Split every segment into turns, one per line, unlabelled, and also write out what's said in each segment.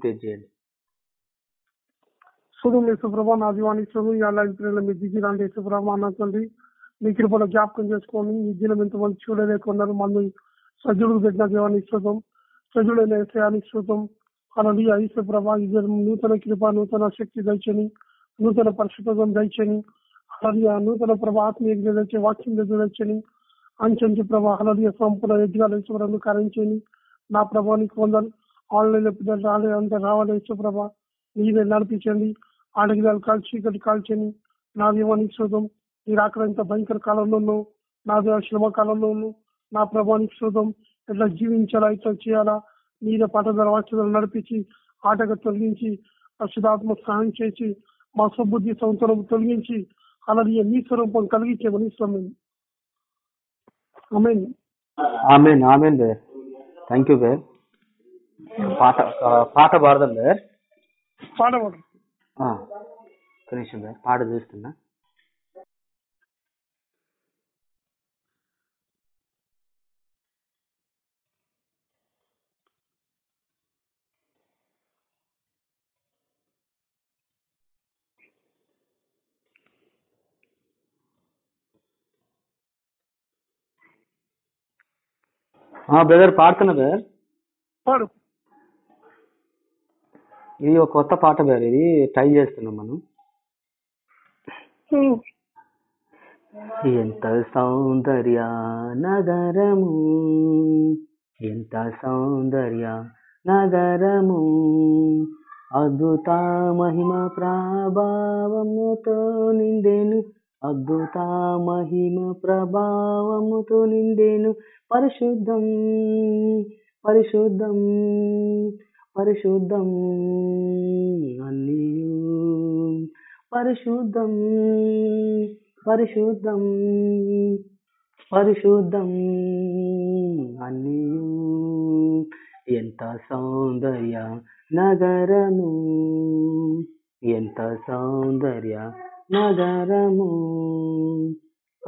తెలియజేయండి
చూడు మీ సుప్రభ నా దీవానికి చూడు ఈ అలా ఇప్పుడు మీ దిగి రండి సుప్రభ అన్న మీ కృపలో జ్ఞాపకం చేసుకొని ఈ దినం ఇంతమంది చూడలేకున్నారు మంది సజ్జుడు పెట్టిన దేవానికి శుతం సజ్జుడైన విషయానికి శుతం అలాంటి ఐశ్వ ప్రభ ఈ నూతన కృప నూతన శక్తి దయచని నూతన పరిశుభ్రం దయచని అలాగే నూతన ప్రభ ఆత్మీయ దయచే వాక్యం దయచని అంచెంచి ప్రభా అలాగే సంపూర్ణ యజ్ఞాలు ఈశ్వరాన్ని కరించని నా ప్రభానికి పొందాలి ఆన్లైన్లో పిల్లలు రాలే అంత రావాలి. విశ్వప్రభ నీవే నడిపించండి. ఆడగిదాలు కాల్చి ఇక్కడ కాల్చని నా దీవానికి శోధం. మీరు అక్కడ ఇంత భయంకర కాలంలోనూ నా శ్రమ కాలంలోనూ నా ప్రభానికి శోధం. ఎట్లా జీవించాలా ఇట్లా చేయాలా? మీరే పట్టదల వాక్యాలను నడిపించి ఆటగా తొలగించి అక్షుధాత్మ సహాయం చేసి మా సుబుద్ధి సంవత్సరం తొలగించి అలాగే మీ స్వరూపం కలిగించేమని ఇస్తాం amen.
Amen amen thank you bear పాట పాట పాడదాం బేర్
పాడవాడు
కనీసం బేర్ పాట చూస్తున్నా. బ్రదర్ పాడుతున్నా బేర్
పాడు.
ఇది ఒక కొత్త పాట బేర్ ఇది ట్రై చేస్తున్నాం మనం. ఎంత సౌందర్య నగరము ఎంత సౌందర్య నగరము అద్భుత మహిమ ప్రభావముతో నిండెను అద్భుత మహిమ ప్రభావముతో నిండెను పరిశుద్ధం పరిశుద్ధం. పరిశుద్ధం అన్నియు పరిశుద్ధం పరిశుద్ధం పరిశుద్ధం అన్నియు ఎంత సౌందర్య నగరము ఎంత సౌందర్య నగరము.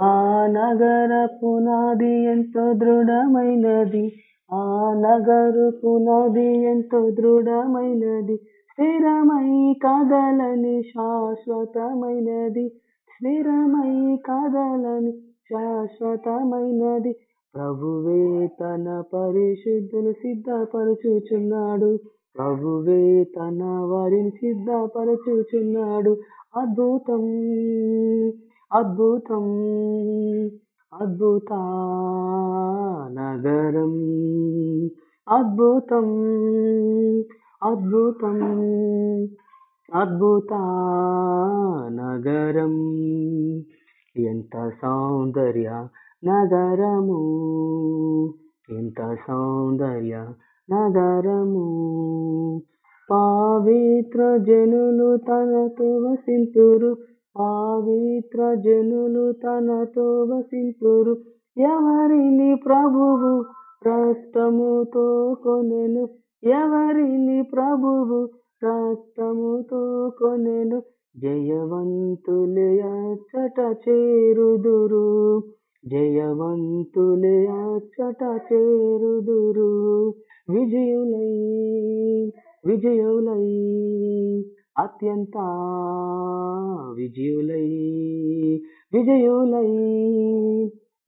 ఆ నగర పునాది ఎంతో దృఢమైనది. ఆ నగరు నది ఎంతో దృఢమైనది స్థిరమై కదలని శాశ్వతమైనది స్థిరమై కదలని శాశ్వతమైనది. ప్రభువే తన పరిశుద్ధులు సిద్ధపరచుచున్నాడు. ప్రభువే తన వారిని సిద్ధపరచుచున్నాడు. అద్భుతం అద్భుతం. అద్భుత నగరం అద్భుతం అద్భుతం అద్భుత నగరం ఎంత సౌందర్య నగరము ఎంత సౌందర్య నగరము. పవిత్ర జనులు తనతో వసింతురు పవిత్ర జనులు తనతో వసింతురు. ఎవరిని ప్రభువు రక్తముతో కొనెను? ఎవరిని ప్రభువు రక్తముతో కొనెను? జయవంతులే అచ్చట చేరుదురు. జయవంతులే అచ్చట చేరుదురు. విజయులై విజయులై అత్యంత విజయులై విజయులై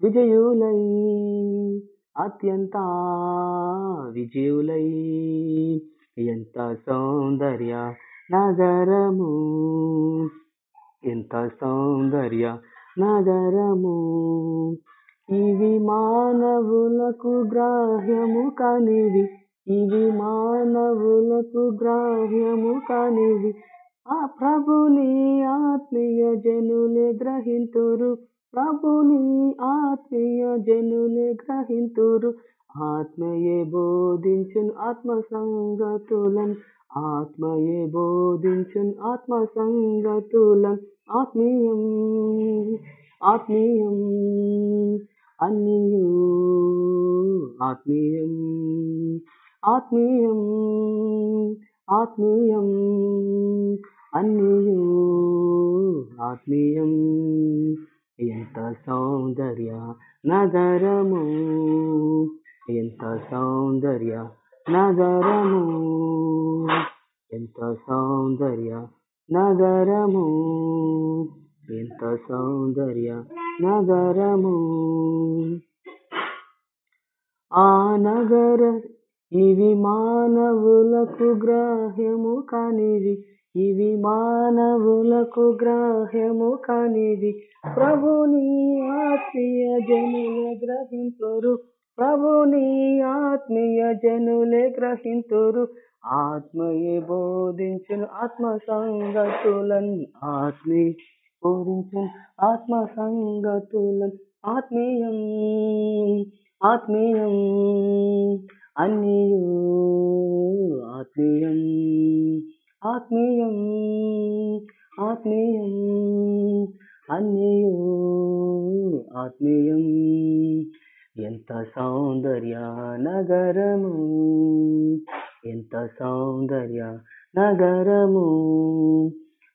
విజయులై అత్యంత విజయులై. ఎంత సౌందర్య నగరము ఎంత సౌందర్య నగరము. ఇవి మానవులకు గ్రాహ్యము కానివి ఇవి మానవులకు గ్రాహ్యము కానివి. ఆ ప్రభుని ఆత్మీయ జనులే గ్రహింతురు. ప్రభుని ఆత్మీయ జనులే గ్రహింతురు. ఆత్మయే బోధించును ఆత్మ సంగతులను ఆత్మయే బోధించును ఆత్మ సంగతులను ఆత్మీయం ఆత్మీయం అన్నియు ఆత్మీయం. ఆత్మీయం ఆత్మీయం అన్నియూ ఆత్మీయం. ఎంత సౌందర్య నగరము ఎంత సౌందర్య నగరము ఎంత సౌందర్య నగరము ఎంత సౌందర్య నగరము. ఆ నగర ఇవి మానవులకు గ్రాహ్యము కానివి ఇవి మానవులకు గ్రాహ్యము కానివి. ప్రభుని ఆత్మీయ జనులే గ్రహింతురు ప్రభుని ఆత్మీయ జనులే గ్రహింతురు. ఆత్మయే బోధించును ఆత్మ సంగతులన్ ఆత్మీ బోధించును ఆత్మ సంగతులన్ ఆత్మీయం ఆత్మీయం. అన్నియు ఆత్మీయం ఆత్మీయం ఆత్మీయం. అన్నియు ఆత్మీయం. ఎంత సౌందర్య నగరము ఎంత సౌందర్య నగరము.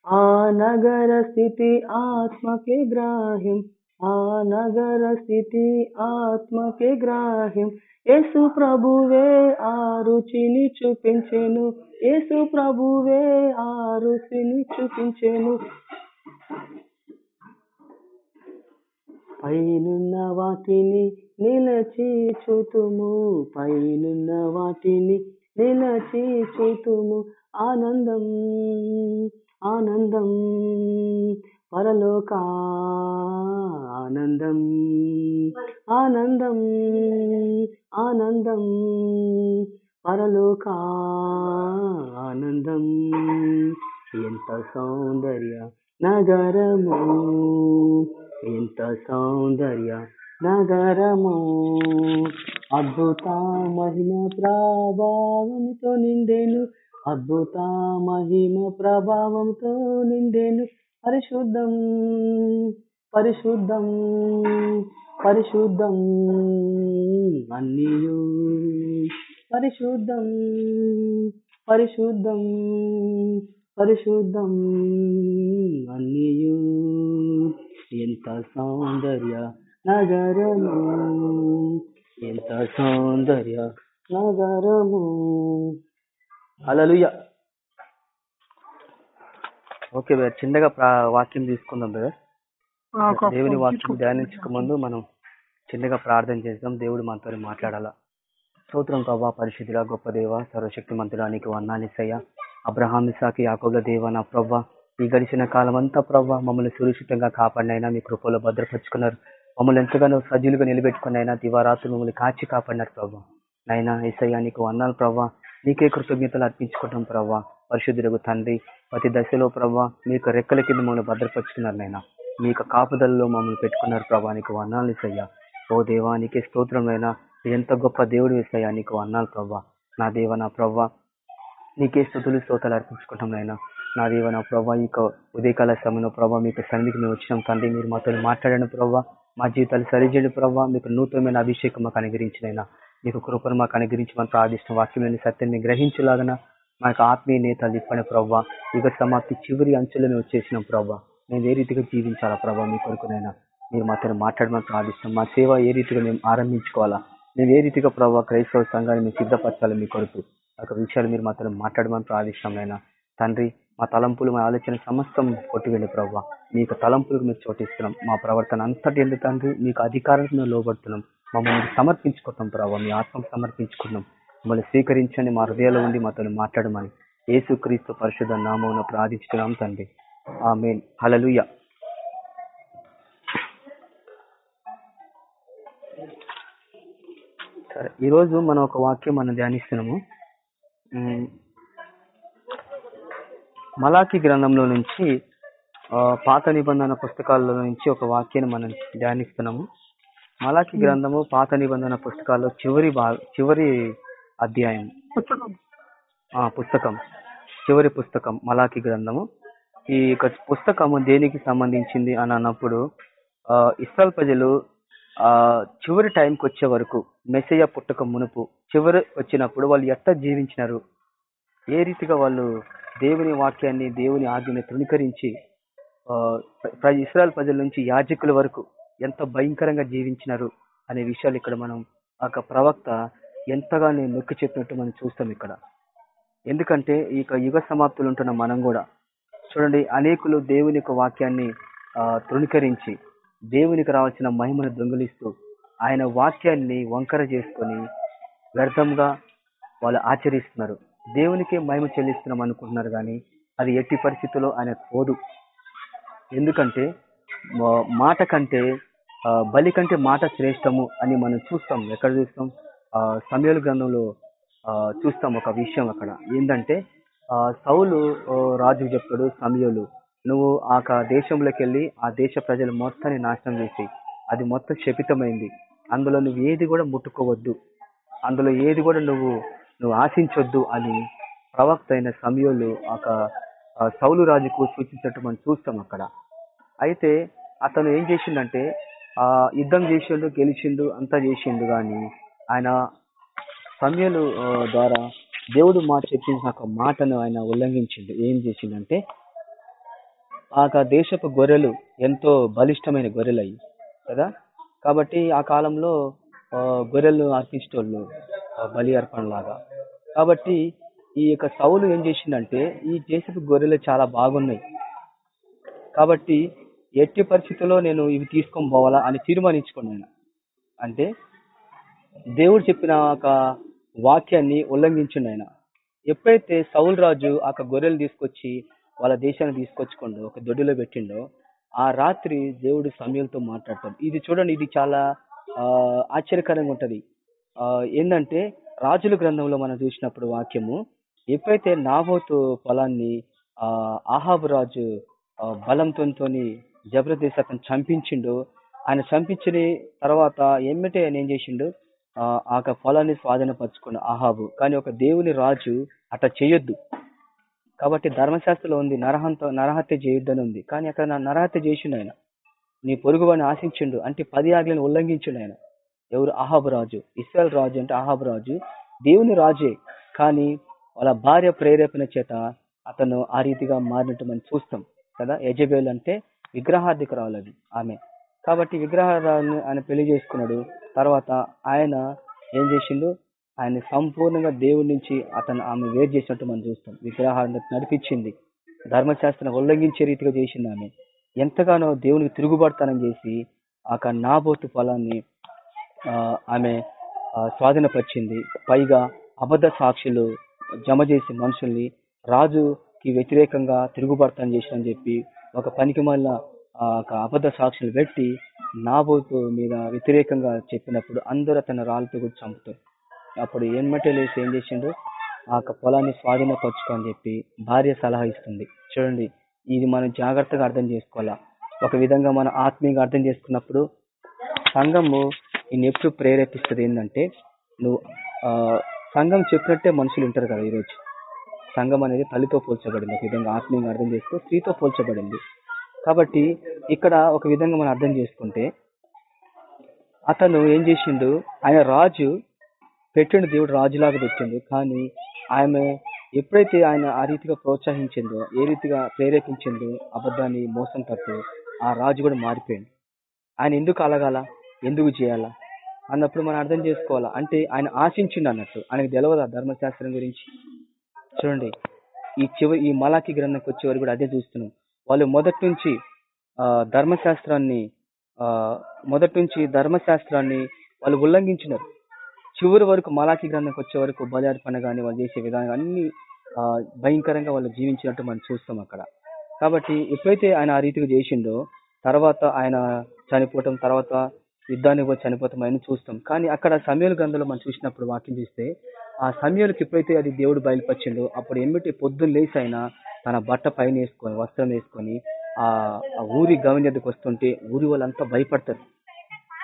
ఆ నగర స్థితి ఆత్మకి గ్రాహ్యం ఆ నగర స్థితి ఆత్మకి గ్రాహ్యం. యేసు ప్రభువే ఆ రుచిని చూపించెను. యేసు ప్రభువే ఆ రుచిని చూపించెను. పైనున్న వాటిని నిలచి చూతుము. పైనున్న వాటిని నిలచి చూతుము. ఆనందం ఆనందం పరలోక ఆనందం ఆనందం ఆనందం. పరలోక ఆనందం. ఎంత సౌందర్య నగరము ఎంత సౌందర్య నగరము. అద్భుత మహిమ ప్రభావంతో నిండెను అద్భుత మహిమ ప్రభావంతో నిండెను. పరిశుద్ధం పరిశుద్ధం పరిశుద్ధం. అన్నియు. పరిశుద్ధం పరిశుద్ధం పరిశుద్ధం. అన్నియు. ఎంత సౌందర్య నగరము. ఎంత సౌందర్య నగరము. అలలుయ ఓకే బ్రదర్ చిన్నగా వాక్యం తీసుకుందాం బ్రదర్. దేవుని వాక్యం ధ్యానించక ముందు మనం చిన్నగా ప్రార్థన చేద్దాం. దేవుడు మనతో మాట్లాడాలా. స్తోత్రం ప్రభా పరిశుద్ధుల గొప్ప దేవ సర్వశక్తి మంతుడానికి వందాలిసయ్య అబ్రహాం ఇసాకి యాకోబుల దేవ నా ప్రభా ఈ గడిచిన కాలం అంతా ప్రభా మమ్మల్ని సురక్షితంగా కాపాడినైనా మీ కృపలో భద్రపరుచుకున్నారు. మమ్మల్ని ఎంతగానో సజ్జులుగా నిలబెట్టుకున్నైనా దివారాత్రులు మమ్మల్ని కాచి కాపాడినారు ప్రభా. నైనా ఏసయ్య నీకు వందాలు ప్రభా. నీకే కృతజ్ఞతలు అర్పించుకుంటాం ప్రభా. పరిశుద్ధులకు తండ్రి ప్రతి దశలో ప్రభా మీకు రెక్కల కింద మమ్మల్ని భద్రపరుచుకున్నారు నైనా మీ యొక్క కాపుదలలో మమ్మల్ని పెట్టుకున్నారు ప్రభా నీకు వర్ణాలు ఇసయ్యా ఓ దేవా నీకే స్తోత్రమైనా ఎంత గొప్ప దేవుడు ఇస్తాయా నీకు వర్ణాలు ప్రభా. నా దేవ నా ప్రభా నీకే స్థుతులు స్తోతాలు అర్పించుకుంటాం నైనా నా దేవ నా ప్రభా ఈ యొక్క ఉదయకాల సమయంలో ప్రభా మీకు సన్నిధికి మేము వచ్చినాం తండ్రి. మీరు మాతో మాట్లాడండి ప్రభా. మా జీవితాలు సరిచేయండి ప్రభా. మీకు నూతనమైన అభిషేకం మాకు అనుగ్రహించినైనా మీకు కృపను మాకు అనుగ్రహించమని ప్రార్థిష్టం వాక్యమైన సత్యాన్ని గ్రహించలాగన మాకు ఆత్మీయ నేతలు ఇప్పని ప్రభా యుగ సమాప్తి చివరి అంచులో మేము వచ్చేసినాం ప్రభా మేము ఏ రీతిగా జీవించాలా ప్రభా మీ కొరకునైనా మీరు మాతో మాట్లాడమని ప్రార్థిస్తాం. మా సేవ ఏ రీతిగా మేము ఆరంభించుకోవాలా? మేము ఏ రీతిగా ప్రభావ క్రైస్తవ సంఘాన్ని మేము సిద్ధపరచాలి మీ కొరకు ఒక విషయాలు మీరు మాతో మాట్లాడమని ప్రార్థిస్తాం అయినా తండ్రి మా తలంపులు మా ఆలోచన సమస్తం కొట్టివేండి ప్రభావ మీకు తలంపులకు మీరు చోటిస్తున్నాం. మా ప్రవర్తన అంతటి ఎందుకు తండ్రి మీకు అధికారానికి మేము లోబడుతున్నాం. మమ్మల్ని సమర్పించుకుంటాం ప్రభావ మీ ఆత్మకు సమర్పించుకున్నాం మమ్మల్ని స్వీకరించండి మా హృదయాల్లో ఉండి మాతో మాట్లాడమని. యేసుక్రీస్తు పరిశుద్ధ నామమున ప్రార్థిస్తున్నాం తండ్రి. ఆ మెయిన్ హలలుయ సరే ఈరోజు మనం ఒక వాక్యం మనం ధ్యానిస్తున్నాము. మలాకి గ్రంథంలో నుంచి పాత నిబంధన పుస్తకాల్లో నుంచి ఒక వాక్యాన్ని మనం ధ్యానిస్తున్నాము. మలాకి గ్రంథము పాత నిబంధన పుస్తకాల్లో చివరి చివరి అధ్యాయం.
పుస్తకం.
ఆ పుస్తకం. చివరి పుస్తకం మలాకి గ్రంథము. ఈ యొక్క పుస్తకము దేనికి సంబంధించింది అని అన్నప్పుడు ఆ, ఇస్రాయల్ ప్రజలు ఆ చివరి టైంకి వచ్చే వరకు మెస్సయ్య పుట్టక మునుపు చివరి వచ్చినప్పుడు వాళ్ళు ఎట్లా జీవించినారు? ఏ రీతిగా వాళ్ళు దేవుని వాక్యాన్ని దేవుని ఆజ్ఞని తృణీకరించి ఇస్రాయల్ ప్రజల నుంచి యాజకుల వరకు ఎంత భయంకరంగా జీవించినారు అనే విషయాలు ఇక్కడ మనం యొక్క ప్రవక్త ఎంతగా నేను నొక్కి చెప్పినట్టు మనం చూస్తాం ఇక్కడ. ఎందుకంటే ఈ యుగ సమాప్తులు ఉంటున్న మనం కూడా. చూడండి అనేకులు దేవుని యొక్క వాక్యాన్ని తృణీకరించి దేవునికి రావాల్సిన మహిమను దొంగిలిస్తూ ఆయన వాక్యాన్ని వంకర చేసుకొని వ్యర్థంగా వాళ్ళు ఆచరిస్తున్నారు. దేవునికే మహిమ చెల్లిస్తున్నాం అనుకుంటున్నారు కానీ అది ఎట్టి పరిస్థితుల్లో ఆయన పోదు. ఎందుకంటే మాట కంటే బలి కంటే మాట శ్రేష్టము అని మనం చూస్తాం. ఎక్కడ చూస్తాం? సమయాల గ్రంథంలో చూస్తాం ఒక విషయం అక్కడ. ఏంటంటే సౌలు రాజు చెప్తాడు సమయలు నువ్వు ఆ దేశంలోకి వెళ్ళి ఆ దేశ ప్రజలు మొత్తాన్ని నాశనం చేసి అది మొత్తం శపితమైంది అందులో నువ్వు ఏది కూడా ముట్టుకోవద్దు. అందులో ఏది కూడా నువ్వు నువ్వు ఆశించొద్దు అని ప్రవక్త అయిన సమయంలో ఒక సౌలు రాజుకు సూచించట్టు మనం చూస్తాం అక్కడ. అయితే అతను ఏం చేసిండంటే ఆ యుద్ధం చేసిండు గెలిచిండు అంతా చేసిండు కానీ ఆయన సమయలు ద్వారా దేవుడు మాట చెప్పించిన ఒక మాటను ఆయన ఉల్లంఘించిండు. ఏం చేసిండంటే ఆ యొక్క దేశపు గొర్రెలు ఎంతో బలిష్టమైన గొర్రెలు అయ్యి కదా? కాబట్టి ఆ కాలంలో గొర్రెలు అర్పించేటోళ్ళు బలి అర్పణలాగా. కాబట్టి ఈ యొక్క సౌలు ఏం చేసిండంటే ఈ దేశపు గొర్రెలు చాలా బాగున్నాయి. కాబట్టి ఎట్టి పరిస్థితుల్లో నేను ఇవి తీసుకొని పోవాలా అని తీర్మానించుకున్నాను అంటే దేవుడు చెప్పిన ఒక వాక్యాన్ని ఉల్లంఘించిండు ఆయన. ఎప్పుడైతే సౌల్ రాజు ఆ గొర్రెలు తీసుకొచ్చి వాళ్ళ దేశాన్ని తీసుకొచ్చుకోండు ఒక దొడ్డిలో పెట్టిండో ఆ రాత్రి దేవుడు సమయంతో మాట్లాడతాడు. ఇది చూడండి ఇది చాలా ఆశ్చర్యకరంగా ఉంటది. ఏంటంటే రాజుల గ్రంథంలో మనం చూసినప్పుడు వాక్యము ఎప్పుడైతే నాబోతు పొలాన్ని ఆహాబు రాజు బలంతో బలంతోని జబర్దస్త్ అతను ఆయన చంపించిన తర్వాత ఎమ్మటే ఆయన ఏం చేసిండు? ఆ యొక్క పొలాన్ని స్వాధీనపరచుకున్న ఆహాబు కానీ ఒక దేవుని రాజు అట చేయొద్దు. కాబట్టి ధర్మశాస్త్రంలో ఉంది నరహంత నరహత్య చేయొద్దని ఉంది. కానీ అక్కడ నా నరహత్య చేసిండు ఆయన. నీ పొరుగు వాడిని ఆశించిండు. అంటే పది ఆజ్ఞలను ఉల్లంఘించిండు ఆయన. ఎవరు? అహాబు రాజు. ఇస్రాయల్ రాజు అంటే అహాబు రాజు. దేవుని రాజే. కానీ వాళ్ళ భార్య ప్రేరేపణ చేత అతను ఆ రీతిగా మారినట్టు మనం చూస్తాం. కదా? యజబేల్ అంటే విగ్రహార్థికురాలు ఆమె కాబట్టి విగ్రహారాన్ని ఆయన పెళ్ళి చేసుకున్నాడు. తర్వాత ఆయన ఏం చేసిండు? ఆయన సంపూర్ణంగా దేవుడి నుంచి అతను ఆమె వేరు చేసినట్టు మనం చూస్తాం. విగ్రహాన్ని నడిపించింది. ధర్మశాస్త్రం ఉల్లంఘించే రీతిగా చేసింది ఆమె. ఎంతగానో దేవునికి తిరుగుబడతానం చేసి ఆ నాబోతు పొలాన్ని ఆ, ఆమె స్వాధీనపరిచింది. పైగా అబద్ధ సాక్షులు జమ చేసి మనుషుల్ని రాజుకి వ్యతిరేకంగా తిరుగుబడతాను చేసిన చెప్పి ఒక పనికి ఆ యొక్క అబద్ధ సాక్షులు పెట్టి నాబోతు మీద వ్యతిరేకంగా చెప్పినప్పుడు అందరూ అతను రాళ్ళతో కూడా చంపుతారు. అప్పుడు ఎమ్మటే లేసి ఏం చేసిండు ఆ యొక్క పొలాన్ని స్వాధీనపరచుకో అని చెప్పి భార్య సలహా ఇస్తుంది. చూడండి ఇది మనం జాగ్రత్తగా అర్థం చేసుకోవాలా? ఒక విధంగా మనం ఆత్మీయంగా అర్థం చేసుకున్నప్పుడు సంఘము నిన్ను ఎప్పుడు ప్రేరేపిస్తుంది ఏంటంటే నువ్వు సంఘం చెప్పినట్టే మనుషులు ఉంటారు కదా ఈరోజు. సంఘం అనేది తల్లితో పోల్చబడింది. ఒక విధంగా ఆత్మీయంగా అర్థం చేసుకో స్త్రీతో పోల్చబడింది. కాబట్టి ఇక్కడ ఒక విధంగా మనం అర్థం చేసుకుంటే అతను ఏం చేసిండు? ఆయన రాజు పెట్టిండు దేవుడు రాజులాగా పెట్టిండు. కానీ ఆమె ఎప్పుడైతే ఆయన ఆ రీతిగా ప్రోత్సహించిందో ఏ రీతిగా ప్రేరేపించిందో అబద్ధాన్ని మోసం తట్టు ఆ రాజు కూడా మారిపోయింది ఆయన ఎందుకు అలగాల? ఎందుకు చేయాలా? అన్నప్పుడు మనం అర్థం చేసుకోవాలా? అంటే ఆయన ఆశించిండు అన్నట్టు. ఆయనకు తెలియదా ధర్మశాస్త్రం గురించి? చూడండి ఈ చివరి ఈ మలాకి గ్రంథంకి వచ్చే వరకు కూడా అదే చూస్తున్నాం. వాళ్ళు మొదటి నుంచి ఆ, ధర్మశాస్త్రాన్ని ఆ, మొదటి నుంచి ధర్మశాస్త్రాన్ని వాళ్ళు ఉల్లంఘించినారు. చివరి వరకు మలాకి గ్రంథంకి వచ్చే వరకు బలి అర్పణ కానీ వాళ్ళు చేసే విధానం అన్ని ఆ, భయంకరంగా వాళ్ళు జీవించినట్టు మనం చూస్తాం అక్కడ. కాబట్టి ఎప్పుడైతే ఆయన ఆ రీతిగా చేసిండో తర్వాత ఆయన చనిపోవటం తర్వాత యుద్ధానికి పోయి చనిపోతాం ఆయన చూస్తాం. కానీ అక్కడ సమయాల గ్రంథంలో మనం చూసినప్పుడు వాక్యం చూస్తే ఆ సమయంలోకి ఎప్పుడైతే అది దేవుడు బయలుపరిచిండో అప్పుడు ఏమిటి పొద్దున్న లేచి ఆయన తన బట్ట పైన వేసుకొని వస్త్రం వేసుకొని ఆ ఊరి గమని వస్తుంటే ఊరి వాళ్ళంతా భయపడతారు.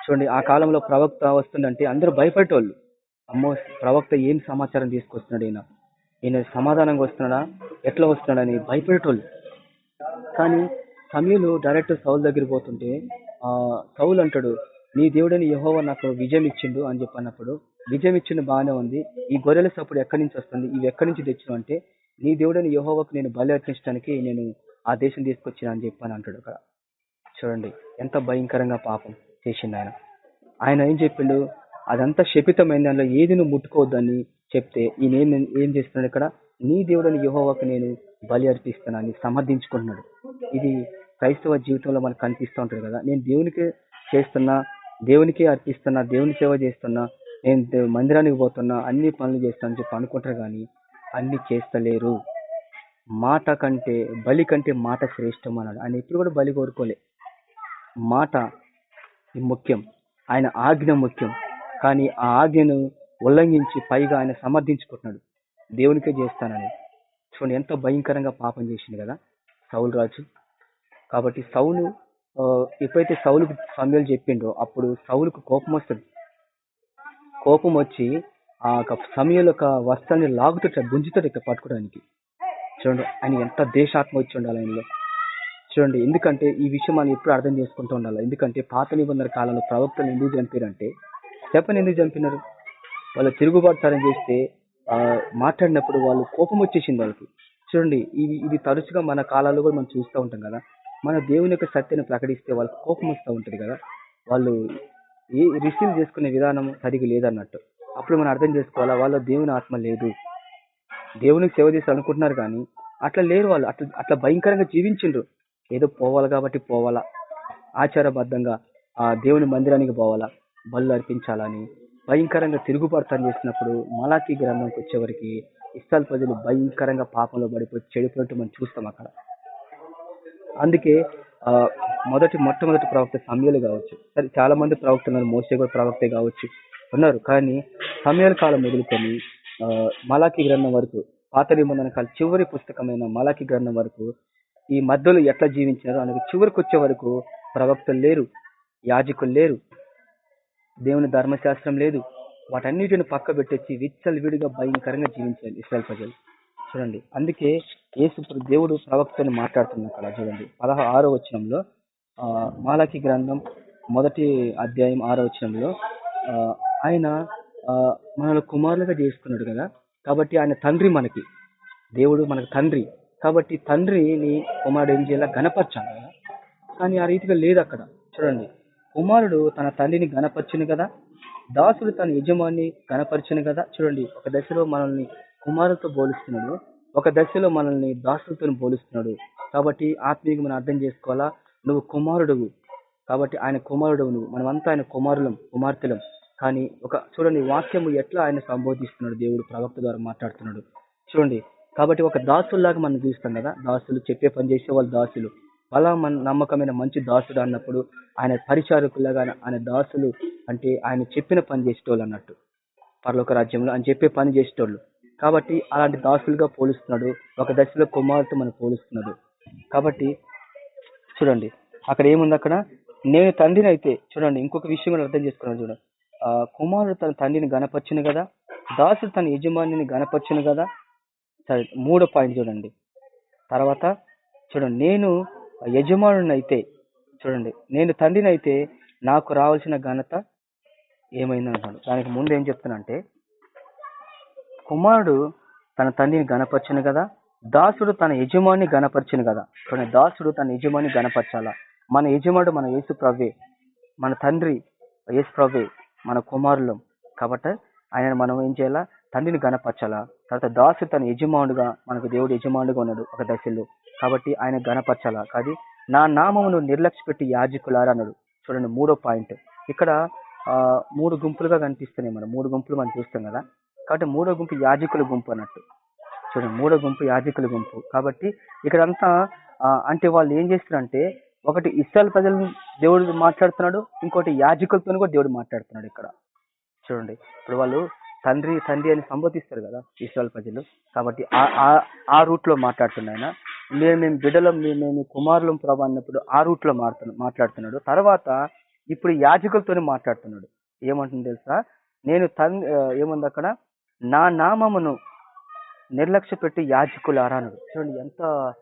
చూడండి ఆ కాలంలో ప్రవక్త వస్తుందంటే అందరూ భయపడేటోళ్ళు. అమ్మో ప్రవక్త ఏం సమాచారం తీసుకొస్తున్నాడు ఈయన? ఈయన సమాధానంగా వస్తున్నాడా? ఎట్లా వస్తున్నాడని భయపడేటోళ్ళు. కానీ సమయంలో డైరెక్ట్ సౌల్ దగ్గరికి పోతుంటే ఆ సౌల్ అంటాడు నీ దేవుడని యహోవ నాకు విజయం ఇచ్చిండు అని చెప్పన్నప్పుడు విజయం ఇచ్చిన బాగానే ఉంది. ఈ గొర్రెల సప్పుడు ఎక్కడి నుంచి వస్తుంది? ఇవి ఎక్కడి నుంచి తెచ్చినావు అంటే నీ దేవుడని యెహోవాకు నేను బలి అర్పించడానికి నేను ఆ దేశం తీసుకొచ్చిన అని చెప్పి అని అంటాడు అక్కడ. చూడండి ఎంత భయంకరంగా పాపం చేసిండు ఆయన. ఆయన ఏం చెప్పిండు? అదంతా శపితమైన దానిలో ఏది నువ్వు ముట్టుకోవద్దని చెప్తే ఈయన ఏం ఏం చేస్తున్నాడు ఇక్కడ? నీ దేవుడని యెహోవాకు నేను బలి అర్పిస్తున్నానని సమర్థించుకుంటున్నాడు. ఇది క్రైస్తవ జీవితంలో మనకు కనిపిస్తూ ఉంటుంది కదా. నేను దేవునికి చేస్తున్నా దేవునికే అర్పిస్తున్నా దేవుని సేవ చేస్తున్నా నేను మందిరానికి పోతున్నా అన్ని పనులు చేస్తాను అని చెప్పి అనుకుంటారు కానీ అన్ని చేస్తలేరు. మాట కంటే బలి కంటే మాట శ్రేష్టం అన్నాడు. ఆయన ఎప్పుడు కూడా బలి కోరుకోలే. మాట ముఖ్యం. ఆయన ఆజ్ఞ ముఖ్యం. కానీ ఆ ఆజ్ఞను ఉల్లంఘించి పైగా ఆయన సమర్థించుకుంటున్నాడు. దేవునికే చేస్తానని. చూడండి ఎంత భయంకరంగా పాపం చేసింది కదా సౌలు రాజు. కాబట్టి సౌలు ఎప్పుడైతే సౌలుకు సమయాలు చెప్పిండో అప్పుడు సౌలుకు కోపం వస్తుంది. కోపం వచ్చి ఆ యొక్క సమయంలో ఒక వస్త్రాన్ని లాగుతుంటాడు గుంజుతాడు ఇట్లా పట్టుకోవడానికి. చూడండి ఆయన ఎంత దేశాత్మ వచ్చి ఉండాలి ఆయనలో. చూడండి ఎందుకంటే ఈ విషయం మనం ఎప్పుడు అర్థం చేసుకుంటూ ఉండాలి. ఎందుకంటే పాత నిబంధన కాలంలో ప్రవక్తలు ఎందుకు చంపారంటే చెప్పని ఎందుకు చంపినారు? వాళ్ళు తిరుగుబాటుతనం చేస్తే మాట్లాడినప్పుడు వాళ్ళు కోపం వచ్చేసింది వాళ్ళకి. చూడండి ఇది ఇది తరచుగా మన కాలాల్లో కూడా మనం చూస్తూ ఉంటాం కదా. మన దేవుని యొక్క సత్యాన్ని ప్రకటిస్తే వాళ్ళకి కోపం వస్తూ ఉంటుంది కదా. వాళ్ళు ఏ రిసీవ్ చేసుకునే విధానం సరిగా లేదన్నట్టు. అప్పుడు మనం అర్థం చేసుకోవాలా వాళ్ళ దేవుని ఆత్మ లేదు. దేవునికి సేవ చేసి అనుకుంటున్నారు కానీ అట్లా లేరు వాళ్ళు. అట్లా అట్లా భయంకరంగా జీవించిండ్రు. ఏదో పోవాలి కాబట్టి పోవాలా. ఆచారబద్ధంగా ఆ దేవుని మందిరానికి పోవాలా. బళ్ళు అర్పించాలని భయంకరంగా తిరుగుబడతాను చేసినప్పుడు మలాకి గ్రంథంకి వచ్చేవరికి ఇస్రాయల్ ప్రజలు భయంకరంగా పాపంలో పడిపోయి చెడిపోయినట్టు మనం చూస్తాం అక్కడ. అందుకే మొదటి మొట్టమొదటి ప్రవక్త సమయాలు కావచ్చు. సరే చాలా మంది ప్రవక్తలు ఉన్నారు మోసే కూడా ప్రవక్తే కావచ్చు ఉన్నారు కానీ సమయాల కాలం మొదలుకొని ఆ, మలాకి గ్రంథం వరకు పాత నిబంధన కాలం చివరి పుస్తకమైన మలాకి గ్రంథం వరకు ఈ మధ్యలో ఎట్లా జీవించారో అనేది చివరికి వచ్చే వరకు ప్రవక్తలు లేరు యాజకులు లేరు దేవుని ధర్మశాస్త్రం లేదు. వాటన్నిటిని పక్క పెట్టొచ్చి విచ్చలు విడిగా భయంకరంగా జీవించాలి ఇస్రాయల్ ప్రజలు. చూడండి. అందుకే యేసు దేవుడు ప్రవక్తని మాట్లాడుతున్న అక్కడ చూడండి. పదహారు ఆరో వచనంలో ఆ, మాలకి గ్రంథం మొదటి అధ్యాయం ఆరో వచనంలో ఆయన మనల్ని కుమారులుగా చేసుకున్నాడు కదా. కాబట్టి ఆయన తండ్రి మనకి. దేవుడు మనకు తండ్రి. కాబట్టి తండ్రిని కుమారుడు ఏం చేయాలా? గణపరచాలి కదా. కానీ ఆ రీతిగా లేదు అక్కడ. చూడండి. కుమారుడు తన తండ్రిని గణపరచును కదా. దాసుడు తన యజమాని గణపరచును కదా. చూడండి. ఒక దశలో మనల్ని కుమారులతో పోలిస్తున్నాడు ఒక దశలో మనల్ని దాసులతో పోలుస్తున్నాడు కాబట్టి ఆత్మీయంగా మనం అర్థం చేసుకోవాలా? నువ్వు కుమారుడువు. కాబట్టి ఆయన కుమారుడు నువ్వు. మనమంతా ఆయన కుమారులం కుమార్తెలం. కానీ ఒక చూడండి వాక్యము ఎట్లా ఆయన సంబోధిస్తున్నాడు? దేవుడు ప్రవక్త ద్వారా మాట్లాడుతున్నాడు. చూడండి కాబట్టి ఒక దాసుల్లాగా మనం చూస్తాం కదా? దాసులు చెప్పే పని చేసే వాళ్ళు దాసులు. అలా మన నమ్మకమైన మంచి దాసుడు అన్నప్పుడు ఆయన పరిచారకులాగా ఆయన దాసులు అంటే ఆయన చెప్పిన పని చేసేటోళ్ళు అన్నట్టు. పర్లోక రాజ్యంలో ఆయన చెప్పే పని చేసేటోళ్ళు. కాబట్టి అలాంటి దాసులుగా పోలుస్తున్నాడు. ఒక దశలో కుమారుతో మనం పోలుస్తున్నాడు. కాబట్టి చూడండి అక్కడ ఏముంది అక్కడ? నేను తండ్రిని అయితే చూడండి ఇంకొక విషయం కూడా అర్థం చేసుకున్నాను చూడండి. ఆ కుమారుడు తన తండ్రిని గణపరచును కదా? దాసుడు తన యజమానిని గణపరచును కదా? సరే మూడో పాయింట్ చూడండి. తర్వాత చూడండి నేను యజమానుని అయితే చూడండి నేను తండ్రిని అయితే నాకు రావాల్సిన ఘనత ఏమైంది అంటాడు దానికి ముందు ఏం చెప్తానంటే కుమారుడు తన తండ్రిని గనపరచను కదా? దాసుడు తన యజమాని గనపరచను కదా? చూడండి దాసుడు తన యజమాని గనపరచాలా మన యజమానుడు మన యేసు ప్రవ్వే మన తండ్రి యేసు ప్రవ్వే మన కుమారులం. కాబట్టి ఆయన మనం ఏం చేయాలా? తండ్రిని గనపరచాలా తర్వాత దాసుడు తన యజమానుడుగా మనకు దేవుడు యజమానుడుగా ఉన్నాడు ఒక దశలో. కాబట్టి ఆయన గనపరచాలా కాదు నా నామమును నిర్లక్ష్య పెట్టి యాజకులారా అన్నాడు. చూడండి మూడో పాయింట్. ఇక్కడ మూడు గుంపులుగా కనిపిస్తున్నాయి మనం. మూడు గుంపులు మనం చూస్తాం కదా? కాబట్టి మూడో గుంపు యాజకుల గుంపు అన్నట్టు. చూడండి మూడో గుంపు యాజకుల గుంపు. కాబట్టి ఇక్కడంతా అంటే వాళ్ళు ఏం చేస్తారంటే ఒకటి ఇస్రాయల్ ప్రజలను దేవుడు మాట్లాడుతున్నాడు ఇంకోటి యాజకులతో కూడా దేవుడు మాట్లాడుతున్నాడు ఇక్కడ. చూడండి ఇప్పుడు వాళ్ళు తండ్రి తండ్రి అని సంబోధిస్తారు కదా ఇస్రాయల్ ప్రజలు. కాబట్టి ఆ- ఆ- ఆ రూట్లో మేము మేము బిడ్డలం మేము మేము కుమారులం ప్రభా అన్నప్పుడు ఆ రూట్లో మాట్లాడుతున్నాడు. మాట్లాడుతున్నాడు తర్వాత ఇప్పుడు యాజకులతోనే మాట్లాడుతున్నాడు. ఏమంటుంది తెలుసా? నేను తన్ ఏముంది అక్కడ? నా నామమును నిర్లక్ష్య పెట్టి యాజకులారా అన్నాడు చూడండి ఎంత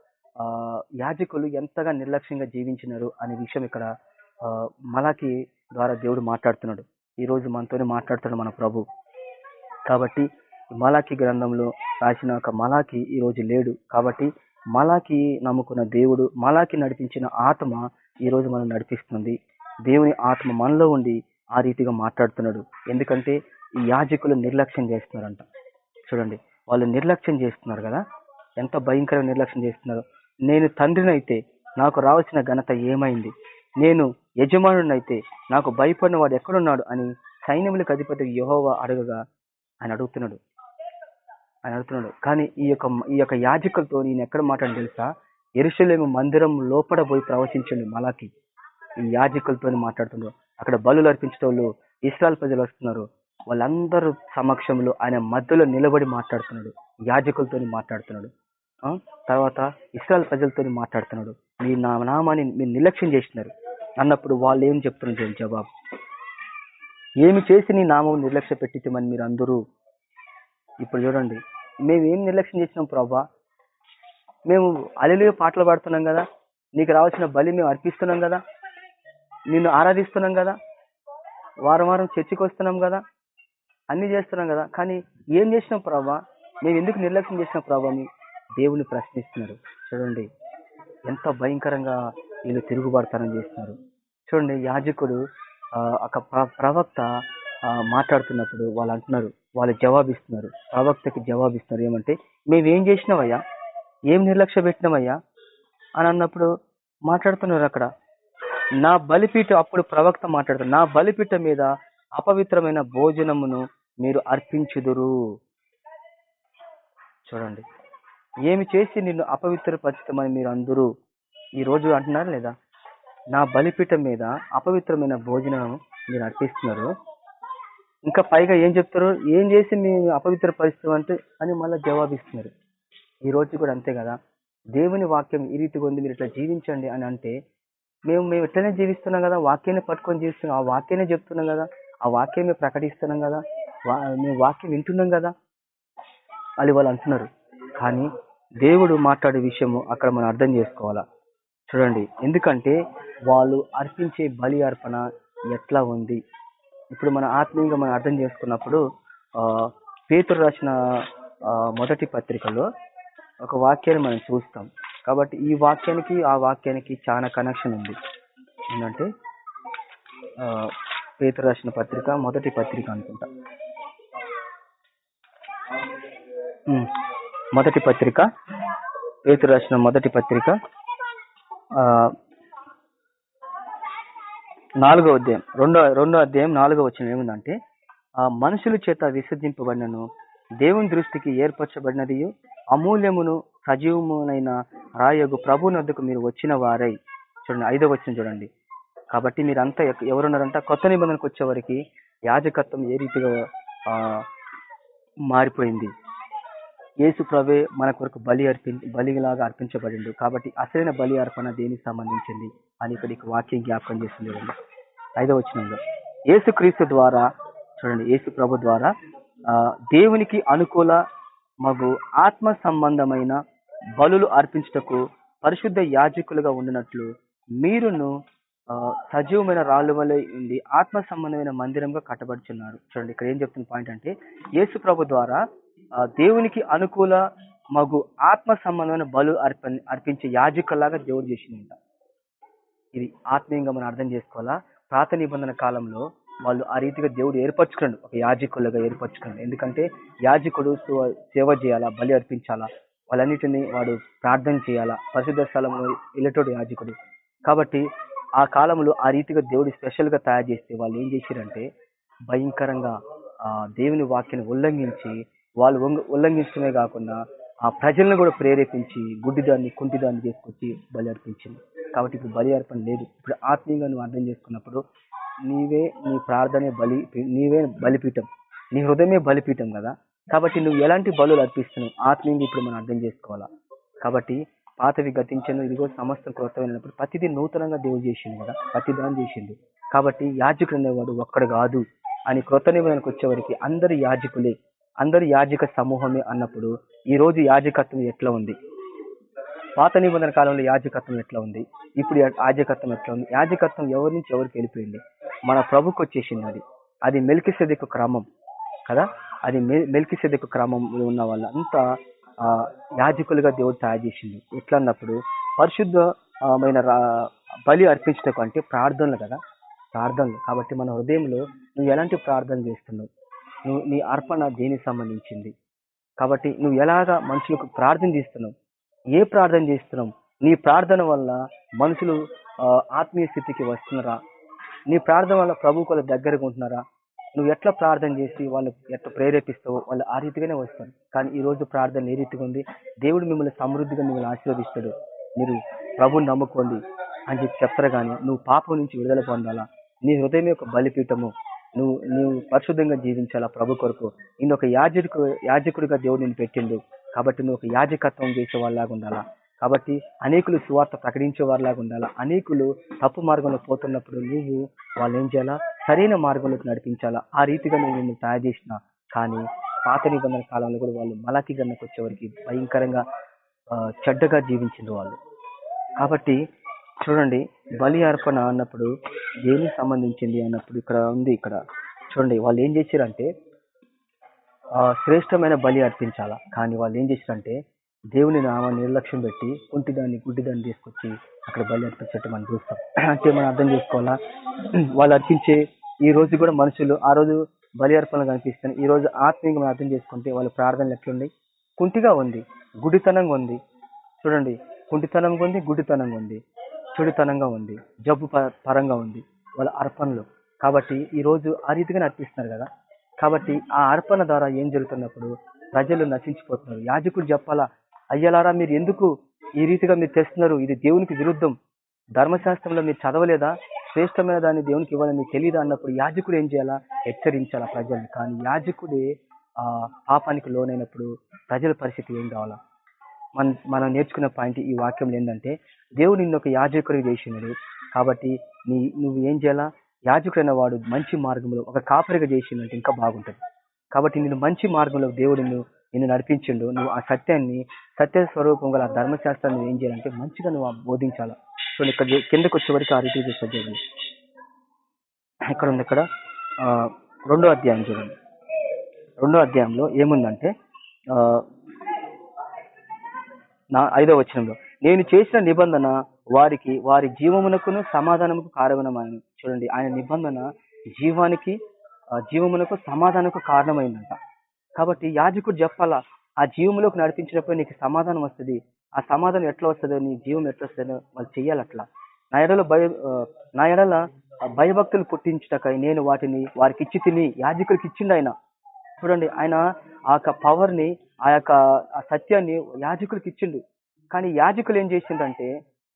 యాజకులు ఎంతగా నిర్లక్ష్యంగా జీవించినారు అనే విషయం ఇక్కడ మలాకి ద్వారా దేవుడు మాట్లాడుతున్నాడు. ఈరోజు మనతోనే మాట్లాడుతున్నాడు మన ప్రభు. కాబట్టి మలాకి గ్రంథంలో రాసిన ఒక మలాకి ఈరోజు లేడు. కాబట్టి మలాకి నమ్ముకున్న దేవుడు మలాకి నడిపించిన ఆత్మ ఈరోజు మనం నడిపిస్తుంది. దేవుని ఆత్మ మనలో ఉండి ఆ రీతిగా మాట్లాడుతున్నాడు. ఎందుకంటే యాజకులు నిర్లక్ష్యం చేస్తున్నారంట. చూడండి వాళ్ళు నిర్లక్ష్యం చేస్తున్నారు కదా? ఎంత భయంకరంగా నిర్లక్ష్యం చేస్తున్నారు. నేను తండ్రినైతే నాకు రావాల్సిన ఘనత ఏమైంది? నేను యజమానుడినైతే నాకు భయపడిన వాడు ఎక్కడున్నాడు అని సైన్యములకు అధిపతి యహోవా అడగగా ఆయన అడుగుతున్నాడు. ఆయన అడుగుతున్నాడు. కానీ ఈ యొక్క ఈ యొక్క యాజకులతో నేను ఎక్కడ మాట్లాడి తెలుసా? ఎరుసలేము మందిరం లోపల పోయి ప్రవచించండి మలాకి. ఈ యాజకులతో మాట్లాడుతున్నాడు. అక్కడ బలులు అర్పించేటోళ్ళు ఇస్రాయల్ ప్రజలు వస్తున్నారు. వాళ్ళందరూ సమక్షంలో ఆయన మధ్యలో నిలబడి మాట్లాడుతున్నాడు. యాజకులతో మాట్లాడుతున్నాడు. తర్వాత ఇస్రాయల్ ప్రజలతో మాట్లాడుతున్నాడు. మీ నా నామాన్ని మీరు నిర్లక్ష్యం చేసినారు. అన్నప్పుడు వాళ్ళు ఏం చెప్తున్నారు జవాబు? ఏమి చేసి నీ నామం నిర్లక్ష్య పెట్టితేమని మీరు అందరూ ఇప్పుడు చూడండి. మేము ఏం నిర్లక్ష్యం చేసినాం ప్రభా? మేము అలెలు పాటలు పాడుతున్నాం కదా? నీకు రావాల్సిన బలి మేము అర్పిస్తున్నాం కదా? నిన్ను ఆరాధిస్తున్నాం కదా? వారం వారం చర్చికి వస్తున్నాం కదా? అన్ని చేస్తున్నాం కదా. కానీ ఏం చేసినాం ప్రభా? మేము ఎందుకు నిర్లక్ష్యం చేసిన ప్రభా అని దేవుని ప్రశ్నిస్తున్నారు. చూడండి ఎంత భయంకరంగా వీళ్ళు తిరుగుబడతారని చేస్తున్నారు. చూడండి యాజకుడు ఒక ప్ర- ప్రవక్త మాట్లాడుతున్నప్పుడు వాళ్ళు అంటున్నారు వాళ్ళు జవాబిస్తున్నారు. ప్రవక్తకి జవాబిస్తున్నారు. ఏమంటే మేము ఏం చేసినామయ్యా? ఏం నిర్లక్ష్య పెట్టినామయ్యా? అని అన్నప్పుడు మాట్లాడుతున్నారు అక్కడ. నా బలిపీఠ అప్పుడు ప్రవక్త మాట్లాడుతారు నా బలిపీఠ మీద అపవిత్రమైన భోజనమును మీరు అర్పించుదురు. చూడండి. ఏమి చేసి నిన్ను అపవిత్రపరిచితమని మీరు అందరూ? ఈ రోజు అంటున్నారు లేదా? నా బలిపీఠం మీద అపవిత్రమైన భోజనం మీరు అర్పిస్తున్నారు. ఇంకా పైగా ఏం చెప్తారు? ఏం చేసి మేము అపవిత్ర పరిస్థితి అంటే అని మళ్ళీ జవాబిస్తున్నారు. ఈ రోజు కూడా అంతే కదా? దేవుని వాక్యం ఈ రీతిగా ఉంది మీరు ఇట్లా జీవించండి అని అంటే మేము మేము ఎట్లనే జీవిస్తున్నాం కదా? వాక్యాన్ని పట్టుకొని జీవిస్తున్నాం. ఆ వాక్యాన్ని చెప్తున్నాం కదా? ఆ వాక్యాన్ని ప్రకటిస్తున్నాం కదా. వా- మేము వాక్యం వింటున్నాం కదా. అని వాళ్ళు అంటున్నారు. కానీ దేవుడు మాట్లాడే విషయము అక్కడ మనం అర్థం చేసుకోవాలా? చూడండి. ఎందుకంటే వాళ్ళు అర్పించే బలి అర్పణ ఎట్లా ఉంది? ఇప్పుడు మన ఆత్మీయంగా మనం అర్థం చేసుకున్నప్పుడు పేతురు రాసిన మొదటి పత్రికలో ఒక వాక్యాన్ని మనం చూస్తాం. కాబట్టి ఈ వాక్యానికి ఆ వాక్యానికి చాలా కనెక్షన్ ఉంది. ఏంటంటే పేతురు రాసిన పత్రిక మొదటి పత్రిక అనుకుంటా. మొదటి పత్రిక పేతురు రాసిన మొదటి పత్రిక ఆ, నాలుగో అధ్యాయం రెండో రెండో అధ్యాయం నాలుగో వచ్చిన ఏముందంటే ఆ మనుషుల చేత విసర్జింపబడినను దేవుని దృష్టికి ఏర్పరచబడినది అమూల్యమును సజీవమునైన రాయగు ప్రభు నద్దకు మీరు వచ్చిన వారై. చూడండి ఐదో వచ్చిన చూడండి. కాబట్టి మీరంతా ఎక్- ఎవరున్నారంట కొత్త నిబంధనకు వచ్చేవారికి యాజకత్వం ఏ రీతిగా ఆ, మారిపోయింది. యేసు ప్రభే మన కొరకు బలి అర్పి బలిలాగా అర్పించబడిండు. కాబట్టి అసలైన బలి అర్పణ దేనికి సంబంధించింది అని ఇక్కడికి వాక్యం జ్ఞాపకం చేసింది చూడండి. ఐదో వచనంలో. యేసు క్రీస్తు ద్వారా చూడండి యేసు ప్రభు ద్వారా ఆ, దేవునికి అనుకూల మగు ఆత్మ సంబంధమైన బలులు అర్పించుటకు పరిశుద్ధ యాజకులుగా ఉండినట్లు మీరును సజీవమైన రాళ్ళు వలె ఉండి ఆత్మ సంబంధమైన మందిరంగా కట్టబడుచున్నారు. చూడండి ఇక్కడ ఏం చెప్తున్న పాయింట్ అంటే యేసు ప్రభు ద్వారా దేవునికి అనుకూల మగు ఆత్మ సంబంధమైన బలు అర్ప అర్పించే యాజకులాగా దేవుడు చేసిందంట. ఇది ఆత్మీయంగా మనం అర్థం చేసుకోవాలా? ప్రాత నిబంధన కాలంలో వాళ్ళు ఆ రీతిగా దేవుడు ఏర్పరచుకున్నాడు. ఒక యాజకులుగా ఏర్పరచుకున్నాడు. ఎందుకంటే యాజకుడు సేవ చేయాలా? బలి అర్పించాలా? వాళ్ళన్నిటిని వాడు ప్రార్థన చేయాలా? పరిశుద్ధ స్థలంలో వెళ్ళేటోడు యాజకుడు. కాబట్టి ఆ కాలంలో ఆ రీతిగా దేవుడు స్పెషల్గా తయారు చేస్తే వాళ్ళు ఏం చేశారంటే భయంకరంగా ఆ దేవుని వాక్యాన్ని ఉల్లంఘించి వాళ్ళు ఉల్లంఘించడమే కాకుండా ఆ ప్రజలను కూడా ప్రేరేపించి గుడ్డిదాన్ని కుంటిదాన్ని తీసుకొచ్చి బలి అర్పించింది కాబట్టి ఇప్పుడు బలి అర్పణ లేదు. ఇప్పుడు ఆత్మీయంగా నువ్వు అర్థం చేసుకున్నప్పుడు నీవే నీ ప్రార్థనే బలి నీవే బలిపీఠం. నీ హృదయమే బలిపీఠం కదా. కాబట్టి నువ్వు ఎలాంటి బలులు అర్పిస్తున్నావు? ఆత్మీయంగా ఇప్పుడు మనం అర్థం చేసుకోవాలా? కాబట్టి పాతవి గతించను ఇదిగో సమస్తం క్రొత్తమైనప్పుడు ప్రతిదీ నూతనంగా దేవుడు చేసిండు కదా ప్రతిదానం చేసింది చేసిండు. కాబట్టి యాజకుడు అనేవాడు ఒక్కడు కాదు అని క్రొత్త నిబంధనకు వచ్చేవారికి అందరు యాజకులే అందరు యాజక సమూహమే అన్నప్పుడు ఈ రోజు యాజకత్వం ఎట్లా ఉంది? పాత నిబంధన కాలంలో యాజకత్వం ఎట్లా ఉంది? ఇప్పుడు యాజకత్వం ఎట్లా ఉంది? యాజకత్వం ఎవరి నుంచి ఎవరికి వెళ్ళిపోయింది? మన ప్రభుకు వచ్చేసింది అది. అది మెల్కిసెదెకు క్రమం కదా? అది మెల్కిసెదెకు క్రమం ఉన్న వాళ్ళంతా యాజకులుగా దేవుడు తయారు చేసింది ఎట్లా అన్నప్పుడు పరిశుద్ధమైన బలి అర్పించటకు అంటే ప్రార్థనలు కదా ప్రార్థనలు. కాబట్టి మన హృదయంలో నువ్వు ఎలాంటి ప్రార్థన చేస్తున్నావు? నువ్వు నీ అర్పణ దేనికి సంబంధించింది? కాబట్టి నువ్వు ఎలాగా మనుషులకు ప్రార్థన చేస్తున్నావు? ఏ ప్రార్థన చేస్తున్నావు? నీ ప్రార్థన వల్ల మనుషులు ఆ, ఆత్మీయ స్థితికి వస్తున్నారా? నీ ప్రార్థన వల్ల ప్రభు వాళ్ళ దగ్గరగా ఉంటున్నారా? నువ్వు ఎట్లా ప్రార్థన చేసి వాళ్ళు ఎట్లా ప్రేరేపిస్తావో వాళ్ళు ఆ రీతిగానే వస్తారు. కానీ ఈ రోజు ప్రార్థన ఏ రీతిగా ఉంది? దేవుడు మిమ్మల్ని సమృద్ధిగా మిమ్మల్ని ఆశీర్వదిస్తాడు. మీరు ప్రభుని నమ్ముకోండి అని చెప్పి చెప్తారు కానీ నువ్వు పాపం నుంచి విడుదల పొందాలా? నీ హృదయం యొక్క బలిపీఠము నువ్వు నువ్వు పరిశుద్ధంగా జీవించాలా ప్రభు కొరకు? నేను ఒక యాజకుడు యాజకుడిగా దేవుడు నేను పెట్టిండు. కాబట్టి నువ్వు ఒక యాజకత్వం చేసే వాళ్ళలాగా ఉండాలా? కాబట్టి అనేకులు సువార్త ప్రకటించే వారిలాగా ఉండాలా? అనేకులు తప్పు మార్గంలో పోతున్నప్పుడు నువ్వు వాళ్ళు ఏం చేయాలా? సరైన మార్గంలోకి నడిపించాలా? ఆ రీతిగా నేను నిన్ను తయారు చేసిన. కానీ పాత నిబంధన కాలంలో కూడా వాళ్ళు మలాకి గన్నకు వచ్చేవారికి భయంకరంగా చెడ్డగా జీవించిన వాళ్ళు. కాబట్టి చూడండి బలి అర్పణ అన్నప్పుడు దేనికి సంబంధించింది అన్నప్పుడు ఇక్కడ ఉంది ఇక్కడ. చూడండి వాళ్ళు ఏం చేశారంటే శ్రేష్టమైన బలి అర్పించాలా? కానీ వాళ్ళు ఏం చేశారంటే దేవుని నామ నిర్లక్ష్యం పెట్టి కుంటిదాన్ని గుడ్డిదాన్ని తీసుకొచ్చి అక్కడ బలి అర్పించట్టు మనం చూస్తాం. అంటే మనం అర్థం చేసుకోవాలా? వాళ్ళు అర్పించే ఈ రోజు కూడా మనుషులు ఆ రోజు బలి అర్పణలు కనిపిస్తాయి ఈ రోజు ఆత్మీయంగా మనం అర్థం చేసుకుంటే వాళ్ళ ప్రార్థనలు ఎట్లున్నాయి? కుంటిగా ఉంది గుడితనంగా ఉంది. చూడండి కుంటితనంగా ఉంది గుడితనంగా ఉంది చెడుతనంగా ఉంది జబ్బు ప- పరంగా ఉంది వాళ్ళ అర్పణలు. కాబట్టి ఈ రోజు ఆ రీతిగానే అర్పిస్తున్నారు కదా? కాబట్టి ఆ అర్పణ ద్వారా ఏం జరుగుతున్నప్పుడు ప్రజలు నశించిపోతున్నారు. యాజకుడు చెప్పాలా? అయ్యలారా మీరు ఎందుకు ఈ రీతిగా మీరు చేస్తున్నారు? ఇది దేవునికి విరుద్ధం. ధర్మశాస్త్రంలో మీరు చదవలేదా? శ్రేష్టమైన దాన్ని దేవునికి ఇవ్వాలని మీకు తెలియదా అన్నప్పుడు యాజకుడు ఏం చేయాలా? హెచ్చరించాలా ప్రజల్ని. కానీ యాజకుడే ఆ పాపానికి లోనైనప్పుడు ప్రజల పరిస్థితి ఏం కావాలా? మనం మనం నేర్చుకున్న పాయింట్ ఈ వాక్యంలో ఏంటంటే దేవుడు నిన్ను ఒక యాజకుడికి చేసినాడు. కాబట్టి నీ నువ్వు ఏం చేయాలా? యాజకుడైన వాడు మంచి మార్గంలో ఒక కాపరిగా చేసిందంటే ఇంకా బాగుంటుంది. కాబట్టి నేను మంచి మార్గంలో దేవుడిని నిన్ను నడిపించిండు. నువ్వు ఆ సత్యాన్ని సత్య స్వరూపం గల ధర్మశాస్త్రాన్ని ఏం చేయాలంటే మంచిగా నువ్వు బోధించాలా. సో ఇక్కడ చూ- కిందకు వచ్చేవరకు ఆ రీతి చేస్తా చూడండి. ఇక్కడ ఉంది ఇక్కడ రెండో అధ్యాయం చూడండి. రెండో అధ్యాయంలో ఏముందంటే నా ఐదో వచనంలో నేను చేసిన నిబంధన వారికి వారి జీవమునకును సమాధానముకు కారణమైన చూడండి ఆయన నిబంధన జీవానికి జీవమునకు సమాధానకు కారణమైందంట. కాబట్టి యాజకుడు చెప్పాలా ఆ జీవములోకి నడిపించినప్పుడు నీకు సమాధానం వస్తుంది. ఆ సమాధానం ఎట్లా వస్తుందో నీ జీవం ఎట్లా వస్తుందో వాళ్ళు చెయ్యాలి అట్లా నా ఎడల భయ నా ఎడల భయభక్తులు పుట్టించుటకై నేను వాటిని వారికి ఇచ్చి తిని యాజకులకి ఇచ్చిండు ఆయన. చూడండి ఆయన ఆ యొక్క పవర్ని ఆ యొక్క సత్యాన్ని యాజకులకి ఇచ్చిండు. కానీ యాజకులు ఏం చేసిండంటే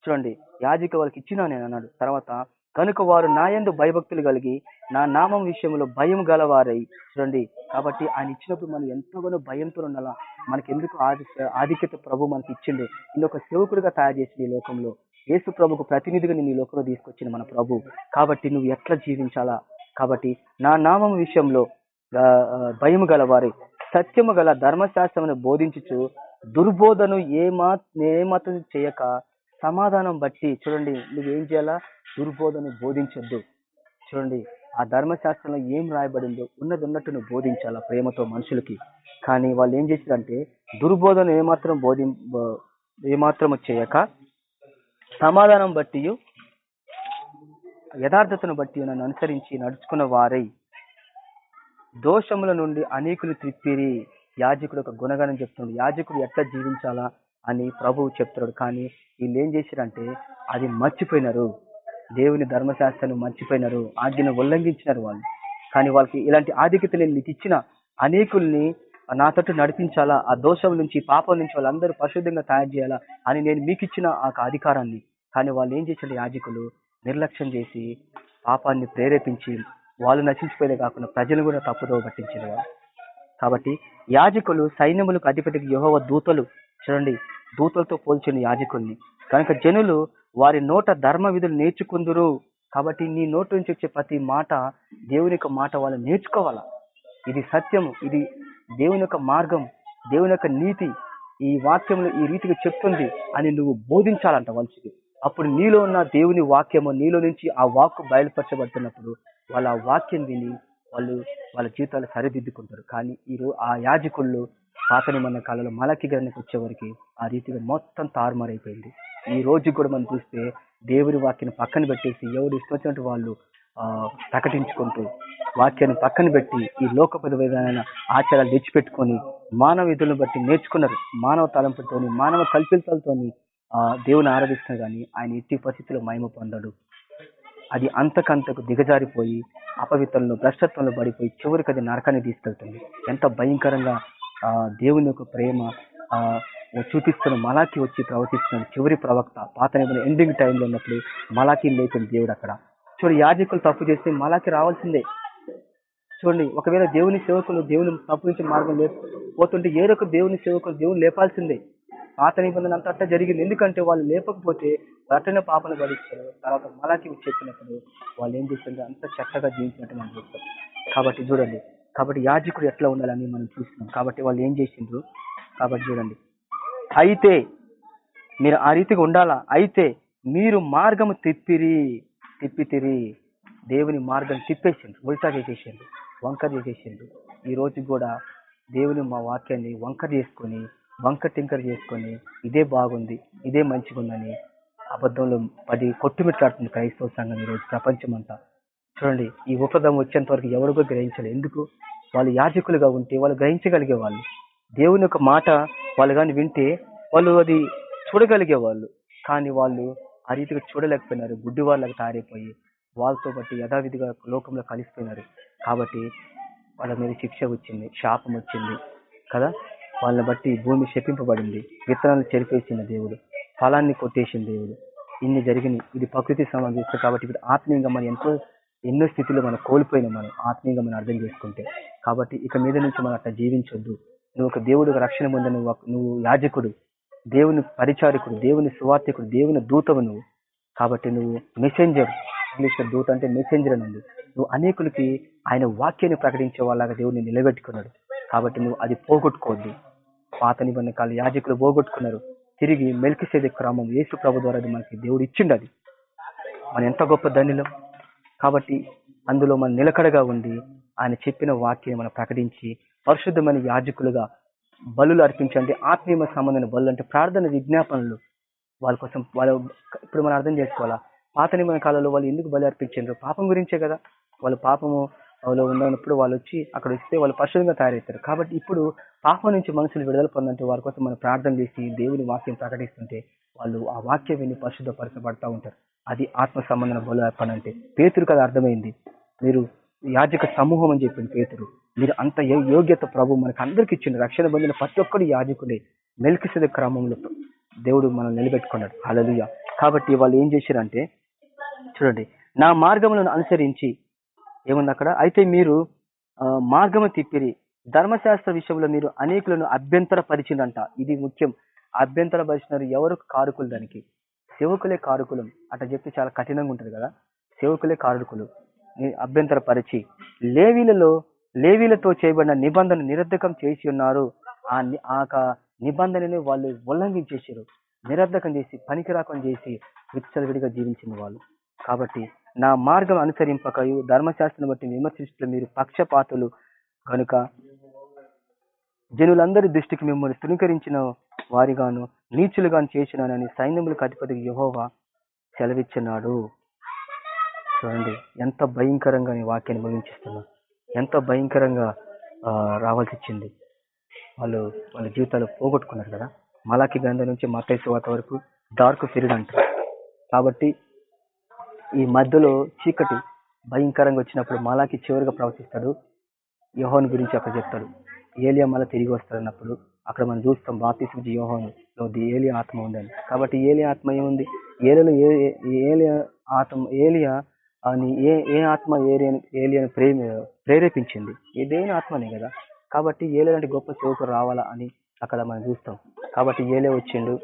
చూడండి యాజకు వాళ్ళకి ఇచ్చినా నేను అన్నాడు. తర్వాత కనుక వారు నా యందు భయభక్తులు కలిగి నా నామం విషయంలో భయం గలవారై చూడండి కాబట్టి ఆయన ఇచ్చినప్పుడు మనం ఎంతగానో భయంతో ఉండాలా? మనకి ఎందుకు ఆది ఆధిక్యత ప్రభు మనకి ఇచ్చిండు? నేను ఒక సేవకుడిగా తయారు చేసిన ఈ లోకంలో. యేసు ప్రభుకు ప్రతినిధిగా నేను ఈ లోకంలో తీసుకొచ్చిన మన ప్రభు. కాబట్టి నువ్వు ఎట్లా జీవించాలా? కాబట్టి నా నామం విషయంలో భయం గలవారై గలవారి సత్యము గల ధర్మశాస్త్రమును బోధించుచు దుర్బోధను ఏ ఏమాత్రం చేయక సమాధానం బట్టి చూడండి నువ్వు ఏం చేయాలా? దుర్బోధను బోధించొద్దు. చూడండి ఆ ధర్మశాస్త్రంలో ఏం రాయబడిందో ఉన్నది ఉన్నట్టు నువ్వు బోధించాలా ప్రేమతో మనుషులకి. కానీ వాళ్ళు ఏం చేశారంటే దుర్బోధన ఏమాత్రం బోధి బో- ఏమాత్రము చేయక సమాధానం బట్టి యథార్థతను బట్టి నన్ను అనుసరించి నడుచుకున్న వారై దోషముల నుండి అనేకులు త్రిప్పిరి. యాజకుడు ఒక గుణగణం చెప్తున్నాడు. యాజకుడు ఎట్లా జీవించాలా? అని ప్రభువు చెప్తున్నాడు. కానీ వీళ్ళు ఏం చేశారంటే అది మర్చిపోయినారు. దేవుని ధర్మశాస్త్రాన్ని మర్చిపోయినారు. ఆజ్ఞను ఉల్లంఘించినారు వాళ్ళు. కానీ వాళ్ళకి ఇలాంటి ఆధిక్యత నేను నీకు ఇచ్చిన అనేకుల్ని నా తట్టు నడిపించాలా? ఆ దోషం నుంచి పాపం నుంచి వాళ్ళందరూ పరిశుద్ధంగా తయారు చేయాలా? అని నేను మీకు ఇచ్చిన ఆ అధికారాన్ని. కానీ వాళ్ళు ఏం చేశారు? యాజకులు నిర్లక్ష్యం చేసి పాపాన్ని ప్రేరేపించి వాళ్ళు నశించిపోయేదే కాకుండా ప్రజలు కూడా తప్పుదో పట్టించారు కాబట్టి యాజకులు సైన్యములకు అధిపతికి యెహోవా దూతలు. చూడండి దూతలతో పోల్చిన యాజకుల్ని కనుక జనులు వారి నోట ధర్మ విధులు నేర్చుకుందురు. కాబట్టి నీ నోటి నుంచి వచ్చే ప్రతి మాట దేవుని యొక్క మాట వాళ్ళు నేర్చుకోవాలా? ఇది సత్యము. ఇది దేవుని యొక్క మార్గం. దేవుని యొక్క నీతి ఈ వాక్యంలో ఈ రీతిగా చెప్తుంది అని నువ్వు బోధించాలంట వాళ్ళకి అప్పుడు నీలో ఉన్న దేవుని వాక్యము నీలో నుంచి ఆ వాక్కు బయలుపరచబడుతున్నప్పుడు వాళ్ళ ఆ వాక్యం విని వాళ్ళు వాళ్ళ జీవితాలు సరిదిద్దుకుంటారు. కానీ ఈరోజు ఆ యాజకుళ్ళు పాత మన కాలంలో మలకి గ్రంథకి వచ్చేవరకు ఆ రీతిగా మొత్తం తారుమారైపోయింది. ఈ రోజు కూడా మనం చూస్తే దేవుని వాక్యను పక్కన పెట్టేసి ఎవరు ఇష్టం వచ్చినట్టు వాళ్ళు ఆ, ప్రకటించుకుంటూ వాక్యాన్ని పక్కన పెట్టి ఈ లోకపద విధానమైన ఆచారాలు తెచ్చిపెట్టుకొని మానవ విధులను బట్టి నేర్చుకున్నారు. మానవ తలంపులతోని మానవ కల్పితాలతోని ఆ, దేవుని ఆరాధిస్తున్నారు కానీ ఆయన ఎట్టి పరిస్థితుల్లో మహిమ పొందడు. అది అంతకంతకు దిగజారిపోయి అపవిత్రంలో భ్రష్టత్వంలో పడిపోయి చివరికి అది నరకాన్ని తీసుకెళ్తుంది. ఎంత భయంకరంగా దేవుని యొక్క ప్రేమ ఆ చూపిస్తున్న మలాకి వచ్చి ప్రవర్తిస్తున్నాడు చివరి ప్రవక్త పాత నిబంధన ఎండింగ్ టైంలో ఉన్నప్పుడు మలాకి లేచిన దేవుడు అక్కడ. చూడు యాజకులు తప్పు చేస్తే మలాకి రావాల్సిందే. చూడండి ఒకవేళ దేవుని సేవకులు దేవుని తప్పు నుంచి మార్గం లేకపోతుంటే ఏరొక దేవుని సేవకులు దేవుని లేపాల్సిందే? పాత నిబంధన అంతా అట్లా జరిగింది. ఎందుకంటే వాళ్ళు లేపకపోతే రటన పాపలు గడిస్తారు తర్వాత మలాకి చెప్పినప్పుడు వాళ్ళు ఏం చేస్తారు అంత చక్కగా జీవించినట్టు మనం చూస్తాం కాబట్టి చూడండి కాబట్టి యాజకుడు ఎట్లా ఉండాలని మనం చూస్తున్నాం. కాబట్టి వాళ్ళు ఏం చేసిండ్రు? కాబట్టి చూడండి. అయితే మీరు ఆ రీతిగా ఉండాలా? అయితే మీరు మార్గము తిప్పిరి తిప్పితిరి. దేవుని మార్గం తిప్పేసిండ్రు. ఉల్టా చేసేసిండ్రు. వంకర చేసేసిండ్రు. ఈ రోజు కూడా దేవుని మా వాక్యాన్ని వంకర చేసుకొని వంక టింకర్ చేసుకొని ఇదే బాగుంది ఇదే మంచిగా ఉందని అబద్ధంలో పది కొట్టుమిట్లాడుతుంది క్రైస్తవ సంఘం ఈరోజు ప్రపంచం అంతా చూడండి ఈ ఉపదం వచ్చేంత వరకు ఎవరికో గ్రహించాలి గ్రహించలేదు. ఎందుకు? వాళ్ళు యాజకులుగా ఉంటే వాళ్ళు గ్రహించగలిగే వాళ్ళు దేవుని యొక్క మాట వాళ్ళు కానీ వింటే వాళ్ళు అది చూడగలిగే వాళ్ళు కానీ వాళ్ళు ఆ రీతిగా చూడలేకపోయినారు. గుడ్డి వాళ్ళకి తారైపోయి వాళ్ళతో బట్టి యథావిధిగా లోకంలో కలిసిపోయినారు. కాబట్టి వాళ్ళ మీద శిక్ష వచ్చింది శాపం వచ్చింది కదా? వాళ్ళని బట్టి భూమి శపింపబడింది. విత్తనాలు చెరిపేసిన దేవుడు. ఫలాన్ని కొట్టేసిన దేవుడు. ఇన్ని జరిగినాయి. ఇది ప్రకృతి సంబంధిస్తుంది కాబట్టి ఇప్పుడు ఆత్మీయంగా మనం ఎంతో ఎన్నో స్థితిలో మనం కోల్పోయినాం మనం ఆత్మీయంగా మనం అర్థం చేసుకుంటే. కాబట్టి ఇక మీద నుంచి మనం అట్లా జీవించొద్దు. నువ్వు ఒక దేవుడు రక్షణ పొందిన నువ్వు నువ్వు యాజకుడు దేవుని పరిచారకుడు దేవుని సువార్థకుడు దేవుని దూతవు నువ్వు. కాబట్టి నువ్వు మెసెంజర్ ఇంగ్లీష్ దూత అంటే మెసెంజర్ అని ఉంది. నువ్వు అనేకులకి ఆయన వాక్యాన్ని ప్రకటించే వాళ్ళగా దేవుడిని నిలబెట్టుకున్నాడు. కాబట్టి నువ్వు అది పోగొట్టుకోవద్దు. పాత నిబంధన కాలు యాజకులు పోగొట్టుకున్నారు. తిరిగి మెల్కిసేది క్రమం యేసు ప్రభు ద్వారా అది మనకి దేవుడు ఇచ్చిండు అది. మన ఎంత గొప్ప ధనిలో కాబట్టి అందులో మనం నిలకడగా ఉండి ఆయన చెప్పిన వాక్యం మనం ప్రకటించి పరిశుద్ధమైన యాజకులుగా బలులు అర్పించండి. ఆత్మీయ సంబంధమైన బలు అంటే ప్రార్థన విజ్ఞాపనలు వాళ్ళ కోసం వాళ్ళ ఇప్పుడు మనం అర్థం చేసుకోవాలా? పాత నిబంధన కాలంలో వాళ్ళు ఎందుకు బలి అర్పించారు పాపం గురించే కదా. వాళ్ళు పాపము వాళ్ళు ఉన్నప్పుడు వాళ్ళు వచ్చి అక్కడ వస్తే వాళ్ళు పరిశుద్ధంగా తయారవుతారు. కాబట్టి ఇప్పుడు పాపం నుంచి మనుషులు విడుదల పొందంటే వారి కోసం మనం ప్రార్థన చేసి దేవుని వాక్యం ప్రకటిస్తుంటే వాళ్ళు ఆ వాక్యం విని పరిశుద్ధపరచబడతా ఉంటారు. అది ఆత్మ సంబంధం బలు అంటే పేతురు కదా అర్థమైంది. మీరు యాజక సమూహం అని చెప్పింది పేతురు. మీరు అంత యోగ్యత ప్రభు మనకు అందరికి ఇచ్చిండు. రక్షణ పొందిన ప్రతి ఒక్కరు యాజకుడే. మెల్కిసెద క్రమంలో దేవుడు మనం నిలబెట్టుకున్నాడు. అలలుయ కాబట్టి వాళ్ళు ఏం చేశారంటే చూడండి నా మార్గములను అనుసరించి ఏముంది అక్కడ? అయితే మీరు మార్గము తిప్పిరి. ధర్మశాస్త్ర విషయంలో మీరు అనేకులను అభ్యంతర పరిచిందంట ఇది ముఖ్యం. అభ్యంతర పరిచినారు ఎవరు? కారుకులు దానికి. సేవకులే కారుకులం. అట్లా చెప్తే చాలా కఠినంగా ఉంటుంది కదా. సేవకులే కారుకులు. అభ్యంతర పరిచి లేవీలలో లేవీలతో చేయబడిన నిబంధన నిరర్ధకం చేసి ఉన్నారు. ఆ నిబంధనని వాళ్ళు ఉల్లంఘించేసారు నిరర్ధకం చేసి పనికిరాకం చేసి విచ్చలవిడిగా జీవించిన వాళ్ళు. కాబట్టి నా మార్గం అనుసరింపకయు ధర్మశాస్త్రం బట్టి విమర్శించడం మీరు పక్షపాతులు. కనుక జనులందరి దృష్టికి మిమ్మల్ని తృణీకరించిన వారిగాను నీచులుగాను చేసినానని సైన్యములకు అధిపతి యహోవా సెలవిచ్చినాడు. చూడండి ఎంత భయంకరంగా నీ వాక్యాన్ని ముగించిస్తున్నా ఎంత భయంకరంగా రావాల్సి వచ్చింది వాళ్ళు వాళ్ళ జీవితాలు పోగొట్టుకున్నారు కదా. మలాకి గ్రంథం నుంచి మతైసు వాత వరకు డార్క్ పీరియడ్ అంటారు కాబట్టి ఈ మధ్యలో చీకటి భయంకరంగా వచ్చినప్పుడు మలాకి చివరిగా ప్రవర్తిస్తాడు యహోన్ గురించి అక్కడ చెప్తాడు. ఏలియా మళ్ళీ తిరిగి వస్తారన్నప్పుడు అక్కడ మనం చూస్తాం బాప్తిసం యోహోను ఏలియా ఆత్మ ఉందని. కాబట్టి ఏలియా ఆత్మ ఏముంది? ఏలియాలో ఏ ఏలియా ఆత్మ ఏలియా అని ఏ ఏ ఆత్మ ఏలియా ఏలియాను ప్రేమ ప్రేరేపించింది. ఏ ఆత్మనే కదా? కాబట్టి ఏలే లాంటి గొప్ప సేవకు రావాలా అని అక్కడ మనం చూస్తాం. కాబట్టి ఏలే వచ్చిండు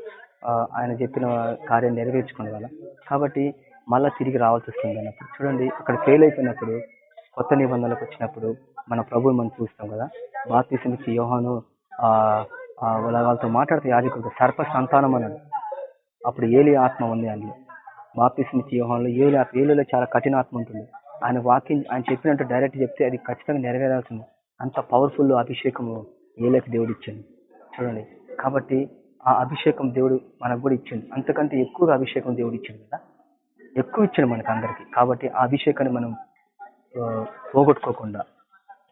ఆయన చెప్పిన కార్యం నెరవేర్చుకునే వాళ్ళ. కాబట్టి మళ్ళా తిరిగి రావాల్సి వస్తుంది అన్నప్పుడు. చూడండి అక్కడ ఫెయిల్ అయిపోయినప్పుడు కొత్త నిబంధనలకు వచ్చినప్పుడు మన ప్రభువుని మనం చూస్తాం కదా. బాప్తిసమిచ్చి యోహాను ఆ వాళ్ళతో మాట్లాడితే యాజకుడు సర్ప సంతానం అన్నాడు. అప్పుడు ఏలి ఆత్మ ఉంది అందులో బాప్తిసమిచ్చి యోహాన్లో ఏలి ఆత్మ ఏలిలో చాలా కఠిన ఆత్మ ఉంటుంది. ఆయన వాక్యం ఆయన చెప్పినట్టు డైరెక్ట్ చెప్తే అది ఖచ్చితంగా నెరవేరాల్సింది. అంత పవర్ఫుల్ అభిషేకము ఏలకి దేవుడు ఇచ్చింది చూడండి. కాబట్టి ఆ అభిషేకం దేవుడు మనకు కూడా ఇచ్చింది అంతకంటే ఎక్కువగా అభిషేకం దేవుడు ఇచ్చింది కదా. ఎక్కువ ఇచ్చాడు మనకు అందరికి. కాబట్టి ఆ అభిషేకాన్ని మనం పోగొట్టుకోకుండా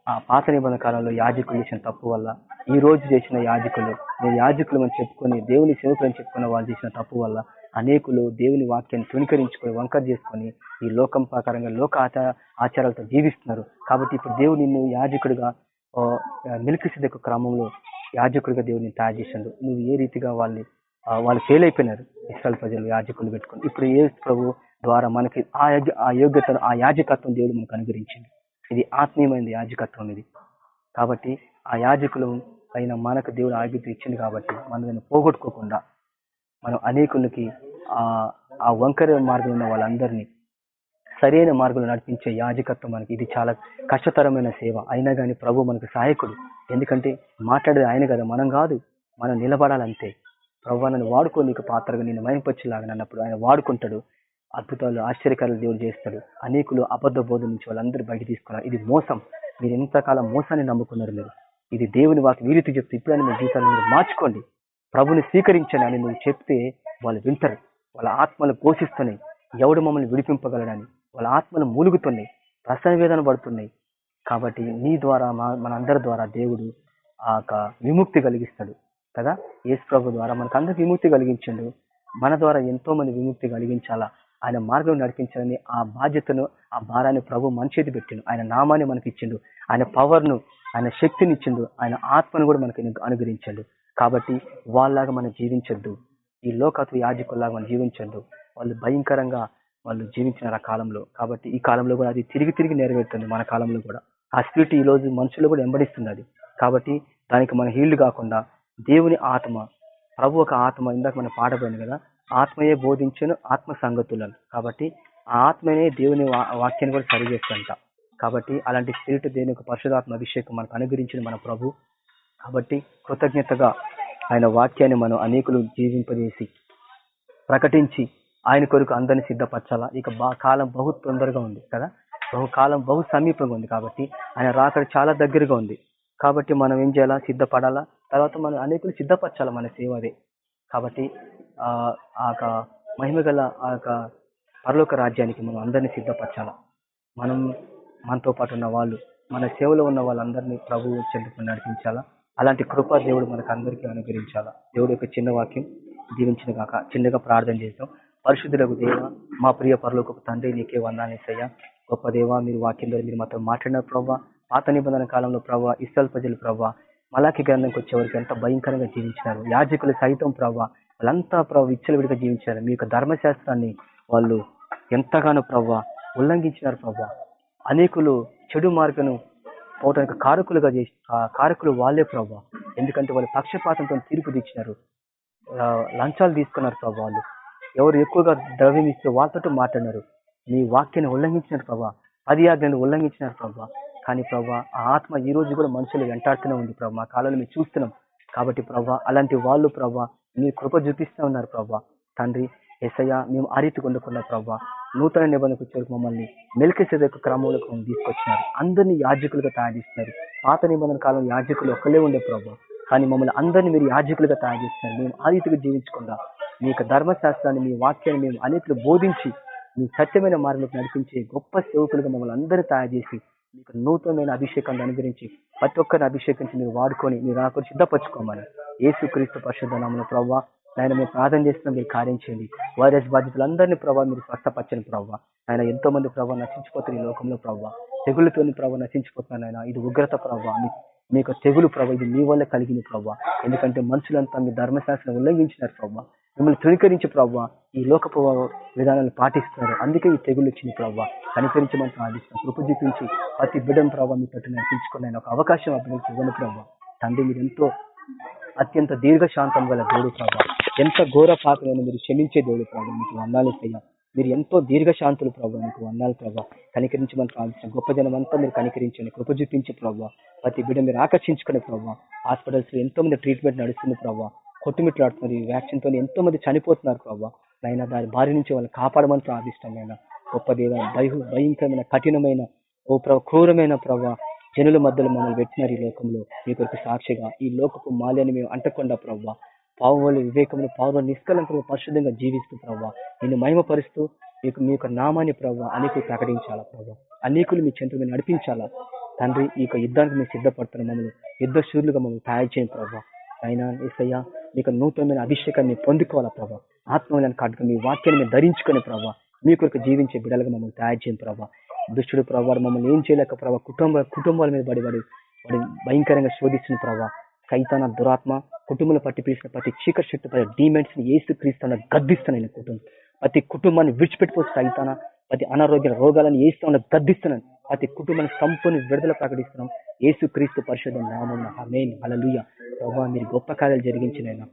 ఆ పాత నిబంధన కాలంలో యాజకులు చేసిన తప్పు వల్ల ఈ రోజు చేసిన యాజకులు నేను యాజకులు అని చెప్పుకొని దేవుని సేవకులు అని చెప్పుకున్న వాళ్ళు చేసిన తప్పు వల్ల అనేకులు దేవుని వాక్యాన్ని తుణీకరించుకొని వంకర చేసుకొని ఈ లోకం ప్రకారంగా లోక ఆచార ఆచారాలతో జీవిస్తున్నారు. కాబట్టి ఇప్పుడు దేవుడు నిన్ను యాజకుడిగా మిల్కిసిదకు క్రమంలో యాజకుడిగా దేవుడిని తయారు చేశాడు నువ్వు ఏ రీతిగా వాళ్ళని వాళ్ళు ఫెయిల్ అయిపోయినారు? ఇస్రాయల్ ప్రజలు యాజకులు పెట్టుకొని. ఇప్పుడు ఏ ప్రభు ద్వారా మనకి ఆ యజ్ఞ- ఆ యోగ్యతను ఆ యాజకత్వం దేవుడు మనకు అనుగ్రహించింది ఇది ఆత్మీయమైనది యాజకత్వం ఇది. కాబట్టి ఆ యాజకులు అయిన మనకు దేవుడు ఆజ్ఞత ఇచ్చింది కాబట్టి మనం దాన్ని పోగొట్టుకోకుండా మనం అనేకులకి ఆ వంకర మార్గంలో ఉన్న వాళ్ళందరినీ సరైన మార్గంలో నడిపించే యాజకత్వం మనకి. ఇది చాలా కష్టతరమైన సేవ. అయినా కానీ ప్రభు మనకు సహాయకుడు. ఎందుకంటే మాట్లాడేది ఆయన కదా మనం కాదు. మనం నిలబడాలంతే. ప్రభు నన్ను వాడుకో నీకు పాత్రగా నేను మయంపచ్చేలాగా అన్నప్పుడు ఆయన వాడుకుంటాడు. అద్భుతాలు ఆశ్చర్యకరాలు దేవుడు చేస్తాడు. అనేకులు అబద్ధ బోధ నుంచి వాళ్ళందరూ బయట తీసుకున్నారు ఇది మోసం. మీరు ఎంతకాలం మోసాన్ని నమ్ముకున్నారు మీరు? ఇది దేవుని వాకి. వీరితో చెప్తే ఇప్పుడైనా మీ జీవితాన్ని మీరు మార్చుకోండి. ప్రభుని స్వీకరించండి అని నువ్వు చెప్తే వాళ్ళు వింటారు. వాళ్ళ ఆత్మలు పోషిస్తున్నాయి. ఎవడు మమ్మల్ని విడిపింపగలడని. వాళ్ళ ఆత్మలు మూలుగుతున్నాయి. ప్రసన్న వేదన పడుతున్నాయి. కాబట్టి నీ ద్వారా మా- మనందరి ద్వారా దేవుడు ఆ యొక్క విముక్తి కలిగిస్తాడు. కదా? యేసు ప్రభు ద్వారా మనకు అందరికి విముక్తి కలిగించండు. మన ద్వారా ఎంతో మంది విముక్తి కలిగించాలా? ఆయన మార్గం నడిపించాలని ఆ బాధ్యతను ఆ భారాన్ని ప్రభు మన చేతి పెట్టిండు. ఆయన నామాన్ని మనకి ఇచ్చిండు. ఆయన పవర్ను ఆయన శక్తిని ఇచ్చిండు. ఆయన ఆత్మను కూడా మనకి అనుగ్రహించండు. కాబట్టి వాళ్ళలాగా మనం జీవించొద్దు. ఈ లోకత్వ యాజకుల్లాగా మనం జీవించండు వాళ్ళు భయంకరంగా వాళ్ళు జీవించిన ఆ కాలంలో. కాబట్టి ఈ కాలంలో కూడా అది తిరిగి తిరిగి నెరవేరుతుంది మన కాలంలో కూడా. ఆ స్పిరిట్ ఈ రోజు మనుషులు కూడా వెంబడిస్తుంది అది. కాబట్టి దానికి మన హీల్డ్ కాకుండా దేవుని ఆత్మ ప్రభు ఒక ఆత్మ ఇందాక మనం పాడపోయింది కదా ఆత్మయే బోధించను ఆత్మ సంగతులను కాబట్టి ఆ ఆత్మనే దేవుని వాక్యాన్ని కూడా సరిచేస్తుంట కాబట్టి అలాంటి స్పిరిట్ దేవుని యొక్క పరిశుధాత్మ అభిషేకం మనకు అనుగ్రహించిన మన ప్రభు. కాబట్టి కృతజ్ఞతగా ఆయన వాక్యాన్ని మనం అనేకులు జీవింపజేసి ప్రకటించి ఆయన కొరకు అందరిని సిద్ధపరచాలా? ఇక బా కాలం బహు తొందరగా ఉంది కదా? బహు కాలం బహు సమీపంగా ఉంది కాబట్టి ఆయన రాకడ చాలా దగ్గరగా ఉంది. కాబట్టి మనం ఏం చేయాలా? సిద్ధపడాలా? తర్వాత మనం అనేకులు సిద్ధపరచాలా మన సేవ అదే కాబట్టి ఆ ఆ యొక్క మహిమ గల ఆ యొక్క పరలోక రాజ్యానికి మనం అందరినీ సిద్ధపరచాలా? మనం మనతో పాటు ఉన్న వాళ్ళు మన సేవలో ఉన్న వాళ్ళందరినీ ప్రభువు చెందుకు నడిపించాలా? అలాంటి కృపా దేవుడు మనకు అందరికీ అనుగ్రహించాలా? దేవుడు యొక్క చిన్న వాక్యం దీవించిన కాక చిన్నగా ప్రార్థన చేస్తాం పరిశుద్ధులకు దేవ మా ప్రియ పరలోకపు తండ్రి నీకే వందాలేసయ్యా గొప్ప దేవ మీరు వాక్యం ద్వారా మీరు మాతో మాట్లాడిన ప్రభావ పాత నిబంధన కాలంలో ప్రభావ ఇస్రాయల్ ప్రజలు ప్రభావ మలాకి గ్రంథంకి వచ్చేవరకు ఎంత భయంకరంగా జీవించినారు. యాజకులు సైతం ప్రభావ వాళ్ళంతా ప్రభు విచ్చలవిడిగా జీవించారు. మీ యొక్క ధర్మశాస్త్రాన్ని వాళ్ళు ఎంతగానో ప్రభావ ఉల్లంఘించినారు ప్రభావ అనేకులు చెడు మార్గను పోవడానికి కారకులుగా చేసి ఆ కారకులు వాళ్ళే ప్రభావ ఎందుకంటే వాళ్ళు పక్షపాతంతో తీర్పు తెచ్చినారు లంచాలు తీసుకున్నారు ప్రభా వాళ్ళు. ఎవరు ఎక్కువగా ద్రవ్యం ఇస్తే వాళ్ళతో మాట్లాడినారు. మీ వాక్యాన్ని ఉల్లంఘించినారు ప్రభా. పది ఆజ్ఞలు ఉల్లంఘించినారు ప్రభా. కానీ ప్రభా ఆ ఆత్మ ఈ రోజు కూడా మనుషులు వెంటాడుతూనే ఉంది ప్రభా. మా కాలంలో మేము చూస్తున్నాం. కాబట్టి ప్రభా అలాంటి వాళ్ళు ప్రభా మీ కృప చూపిస్తూ ఉన్నారు ప్రభా. తండ్రి ఎసయ్య మేము ఆ రీతి ఉండకుండా ప్రభా. నూతన నిబంధనకు వచ్చేవరకు మమ్మల్ని. మెలికేసేదొక క్రమంలోకి తీసుకొచ్చినారు. అందరినీ యాజకులుగా తయారు చేస్తున్నారు పాత నిబంధన కాలం యాజకులు ఒక్కలే ఉండే ప్రభా. కానీ మమ్మల్ని అందరినీ మీరు యాజకులుగా తయారు చేస్తున్నారు మేము ఆ రీతిగా జీవించకుండా మీ యొక్క ధర్మశాస్త్రాన్ని మీ వాక్యాన్ని మేము అనేకలు బోధించి మీ సత్యమైన మార్గంలోకి నడిపించే గొప్ప సేవకులుగా మమ్మల్ని అందరూ తయారు చేసి మీకు నూతనమైన అభిషేకాన్ని అనుగ్రహించి ప్రతి ఒక్కరిని అభిషేకించి మీరు వాడుకొని మీరు నాకు సిద్ధపరచుకోమని. ఏసు క్రీస్తు పరిశుద్ధ ప్రవ్వా ఆయన మేము ప్రార్థన చేస్తున్నాం మీరు కార్యం చేయండి. వైరస్ బాధితులందరినీ ప్రభావ మీరు స్వస్థపచ్చని ప్రభావ ఆయన ఎంతో మంది ప్రభావ నశించిపోతున్న ఈ లోకంలో ప్రభావ తెగులతోని ప్రభావ నశించిపోతున్నాను ఆయన ఇది ఉగ్రత ప్రవ్వా. మీ యొక్క తెగులు ప్రభావ ఇది మీ వల్ల కలిగింది ప్రభావ ఎందుకంటే మనుషులంతా మీ ధర్మశాస్త్రం ఉల్లంఘించినారు ప్రభావ మిమ్మల్ని తృణీకరించి ప్రభావ ఈ లోక ప్రభావ విధానాలు పాటిస్తున్నారు అందుకే ఈ తెగులు వచ్చింది ప్రవ్వ. కనికరించమని ప్రార్థిస్తున్నాం. కృప చూపించి ప్రతి బిడ్డను ప్రభావ మీ పట్టు నడిపించుకున్నాను ఒక అవకాశం అభివృద్ధి ఇవ్వను ప్రవ్వ. తండ్రి మీరు ఎంతో అత్యంత దీర్ఘశాంతం గల దేవుడు ప్రభావ ఎంత ఘోర పాపలను మీరు క్షమించే దేవుడు ప్రభావ మీకు వందాలు అయ్యా మీరు ఎంతో దీర్ఘశాంతులు ప్రభావ మీకు వందాలు ప్రభావ కనికరించమని ప్రార్థించిన గొప్ప జనం అంతా మీరు కనికరించండి. కృప చూపించే ప్రభావ ప్రతి బిడ్డ మీరు ఆకర్షించుకునే ప్రభావ హాస్పిటల్స్లో ఎంతో మంది ట్రీట్మెంట్ నడుస్తుంది ప్రభావ కొట్టుమిట్లాడుతున్నారు ఈ వ్యాక్సిన్తో ఎంతో మంది చనిపోతున్నారు ప్రభావ నైనా దాని బారి నుంచి వాళ్ళని కాపాడమని ప్రార్థిస్తాం నైనా గొప్ప దేవ భయ భయంకరమైన కఠినమైన ఓ ప్రభ క్రూరమైన ప్రభావ జనుల మధ్యలో మమ్మల్ని పెట్టినారు ఈ లోకంలో. మీ కొరకు సాక్షిగా ఈ లోకపు మాల్యాన్ని మేము అంటకుండా ప్రవ్వా పావుల వివేకములు పావుల నిష్కలంకంగా పరిశుద్ధంగా జీవిస్తూ ప్రవ్వా నిన్ను మహిమపరుస్తూ మీకు మీ యొక్క నామాన్ని ప్రభావ అనేకులు ప్రకటించాలా ప్రభావ అనేకులు మీ చెంత మీద నడిపించాలా? తండ్రి ఈ యొక్క యుద్ధానికి మేము సిద్ధపడుతున్న మమ్మల్ని. యుద్ధ శూరులుగా మమ్మల్ని తయారు చేయండి ప్రభావ అయినా ఏసయ్య మీకు నూతనమైన అభిషేకాన్ని పొందుకోవాలా ప్రభావ ఆత్మలను కాటుక మీ వాక్యాన్ని మేము ధరించుకునే ప్రభావ మీ కొరకు జీవించే బిడలుగా మమ్మల్ని తయారు చేయండి ప్రభావ దుష్టుడు ప్రభావ మమ్మల్ని ఏం చేయలేక ప్రభావ కుటుంబ కుటుంబాల మీద పడి పడి వాడు భయంకరంగా శోధిస్తున్న ప్రభావ సైతాన దురాత్మ కుటుంబంలో పట్టి పిలిచిన ప్రతి చీకటి శక్తి ప్రతి డీమెంట్స్ని ఏసు క్రీస్తున్న గద్దిస్తున్నాను కుటుంబం. ప్రతి కుటుంబాన్ని విడిచిపెట్టిపో సైతాన ప్రతి అనారోగ్య రోగాలను ఏస్తున్న గద్దిస్తున్నాను ప్రతి కుటుంబాన్ని సంపూర్ణ విడుదల ప్రకటిస్తున్నాం. ఏసు క్రీస్తు నామం హమేన్ అలలుయ ప్రభావ మీరు గొప్ప కార్యాలు జరిగించినైనా.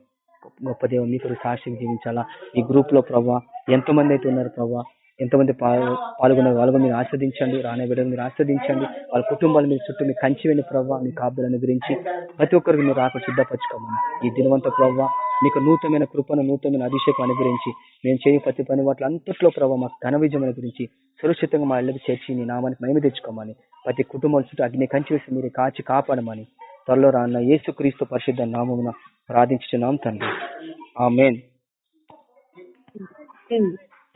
గొప్ప దేవం మీకు సాక్షిగా జీవించాలా? ఈ గ్రూప్లో ప్రభా ఎంతో మంది అయితే ఉన్నారు ప్రభావ ఎంతమంది పాల్గొన్న వాళ్ళు మీరు ఆస్వాదించండి రానే బిడ్డలు మీరు ఆస్వాదించండి వాళ్ళ కుటుంబాలు మీరు చుట్టూ మీ కంచి వెండి ప్రభావ మీ కాపులను గురించి ప్రతి ఒక్కరికి మీరు రాక సిద్ధపరచుకోమని. ఈ దినవంత ప్రవ్వ మీకు నూతనమైన కృపను నూతనమైన అభిషేకం గురించి మేము చేయ ప్రతి పని వాటి అంతట్లో ప్రభావ మాకు ఘన విజయం గురించి సురక్షితంగా మా ఇళ్ళకి చేర్చి నీ నామానికి మేము తెచ్చుకోమని ప్రతి కుటుంబం చుట్టూ అగ్ని కంచి వేసి మీరు కాచి కాపాడమని త్వరలో రాన్న యేసు క్రీస్తు పరిశుద్ధ నామమున ప్రార్థించున్నాం తండ్రి. ఆ మెయిన్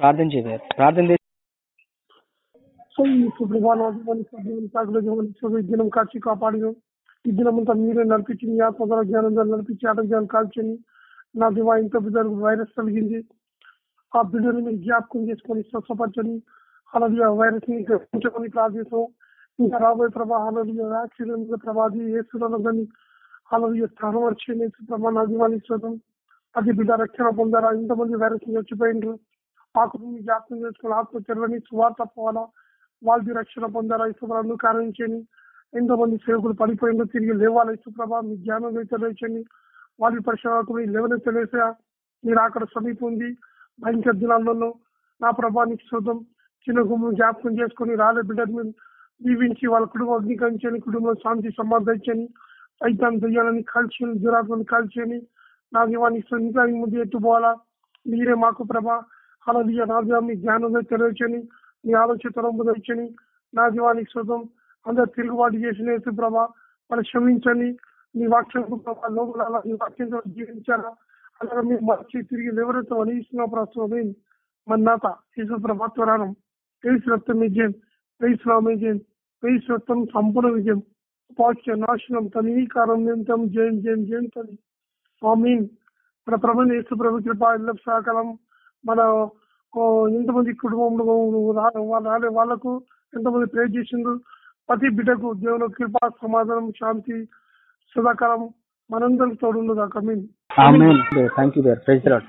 ప్రార్థన చేయలేదు ప్రార్థన చేసి
సో ఈ దినం కాచి కాపాడిన ఈ దినమంతా మీరే నడిపించి మీ ఆత్మధర జ్ఞానం నడిపించి ఆటజ్ఞానం కాల్చని నా దివా ఇంత బిడ్డలకు వైరస్ కలిగింది ఆ బిడ్డని మీరు జ్ఞాపకం చేసుకొని స్వస్థపరచని అలాగే వైరస్ని ఉంచుకొని ప్రార్థిస్తాం ఇంకా రాబోయే ప్రభా అలాగే వ్యాక్సిన్ ప్రభాది ఏసులను కానీ అలాగే స్థానం వచ్చి ప్రభా నా అది బిడ్డ రక్షణ పొందారా? ఇంతమంది వైరస్ చచ్చిపోయినారు ఆకుని జ్ఞాపకం చేసుకుని ఆత్మ తెరవని సువార్త పోవాలా? వాళ్ళది రక్షణ పొందారా ఇసుప్రభను కారణించని ఎంతో మంది సేవకులు పడిపోయిందో తిరిగి లేవాలి? ఇసుప్రభ మీ జ్ఞానం తెలియచండి వాళ్ళ పరిశ్రమకుని లేవని తెలిసా మీరు అక్కడ సమీపం ఉంది. భయంకర దినాలలో నా ప్రభానికి శుద్ధం చిన్న గుమ్మ జ్ఞాపకం చేసుకుని రాలే బిడ్డను దీవించి వాళ్ళ కుటుంబం అగ్నికరించని కుటుంబం శాంతి సంబంధించని సైతాన్ని దయ్యాలని కాల్చని దురాత్మని కాల్చని నా దీవానికి ఇంకా ముందు ఎత్తుపోవాలా? మీరే మాకు ప్రభా అలా నా మీ జ్ఞానం తెరవచ్చని నీ ఆలోచన తెచ్చని నా దీవానికి అందరు తిరుగుబాటు చేసిన యేసు ప్రభా వాళ్ళు క్షమించండి మీ వాక్యం లోపల నీ వాక్యం జీవించారా అలాగే మీరు మర్చి తిరిగి ఎవరైతే వణిస్తున్న ప్రస్తుతం మన్నాత యేసు ప్రభా త్వరానం రక్తం విజయం వేసు రామ విజయం వేసు రక్తం సంపూర్ణ విజయం ఉపాఖ్య నాశనం తనీకారం నిమిత్తం జయం జయం జయం తని స్వామి మన ప్రభు యేసు ప్రభు కృప ఇళ్ళ సహకాలం మన ఎంతమంది కుటుంబంలో రాలే వాళ్ళకు ఎంతమంది ప్రే చేసిండ్రు? ప్రతి బిడ్డకు దేవుని కృప సమాధానం శాంతి సదాకాలం మనందరికి తోడుండదు మీన్
థ్యాంక్ యూ ప్రైజ్ లాడ్.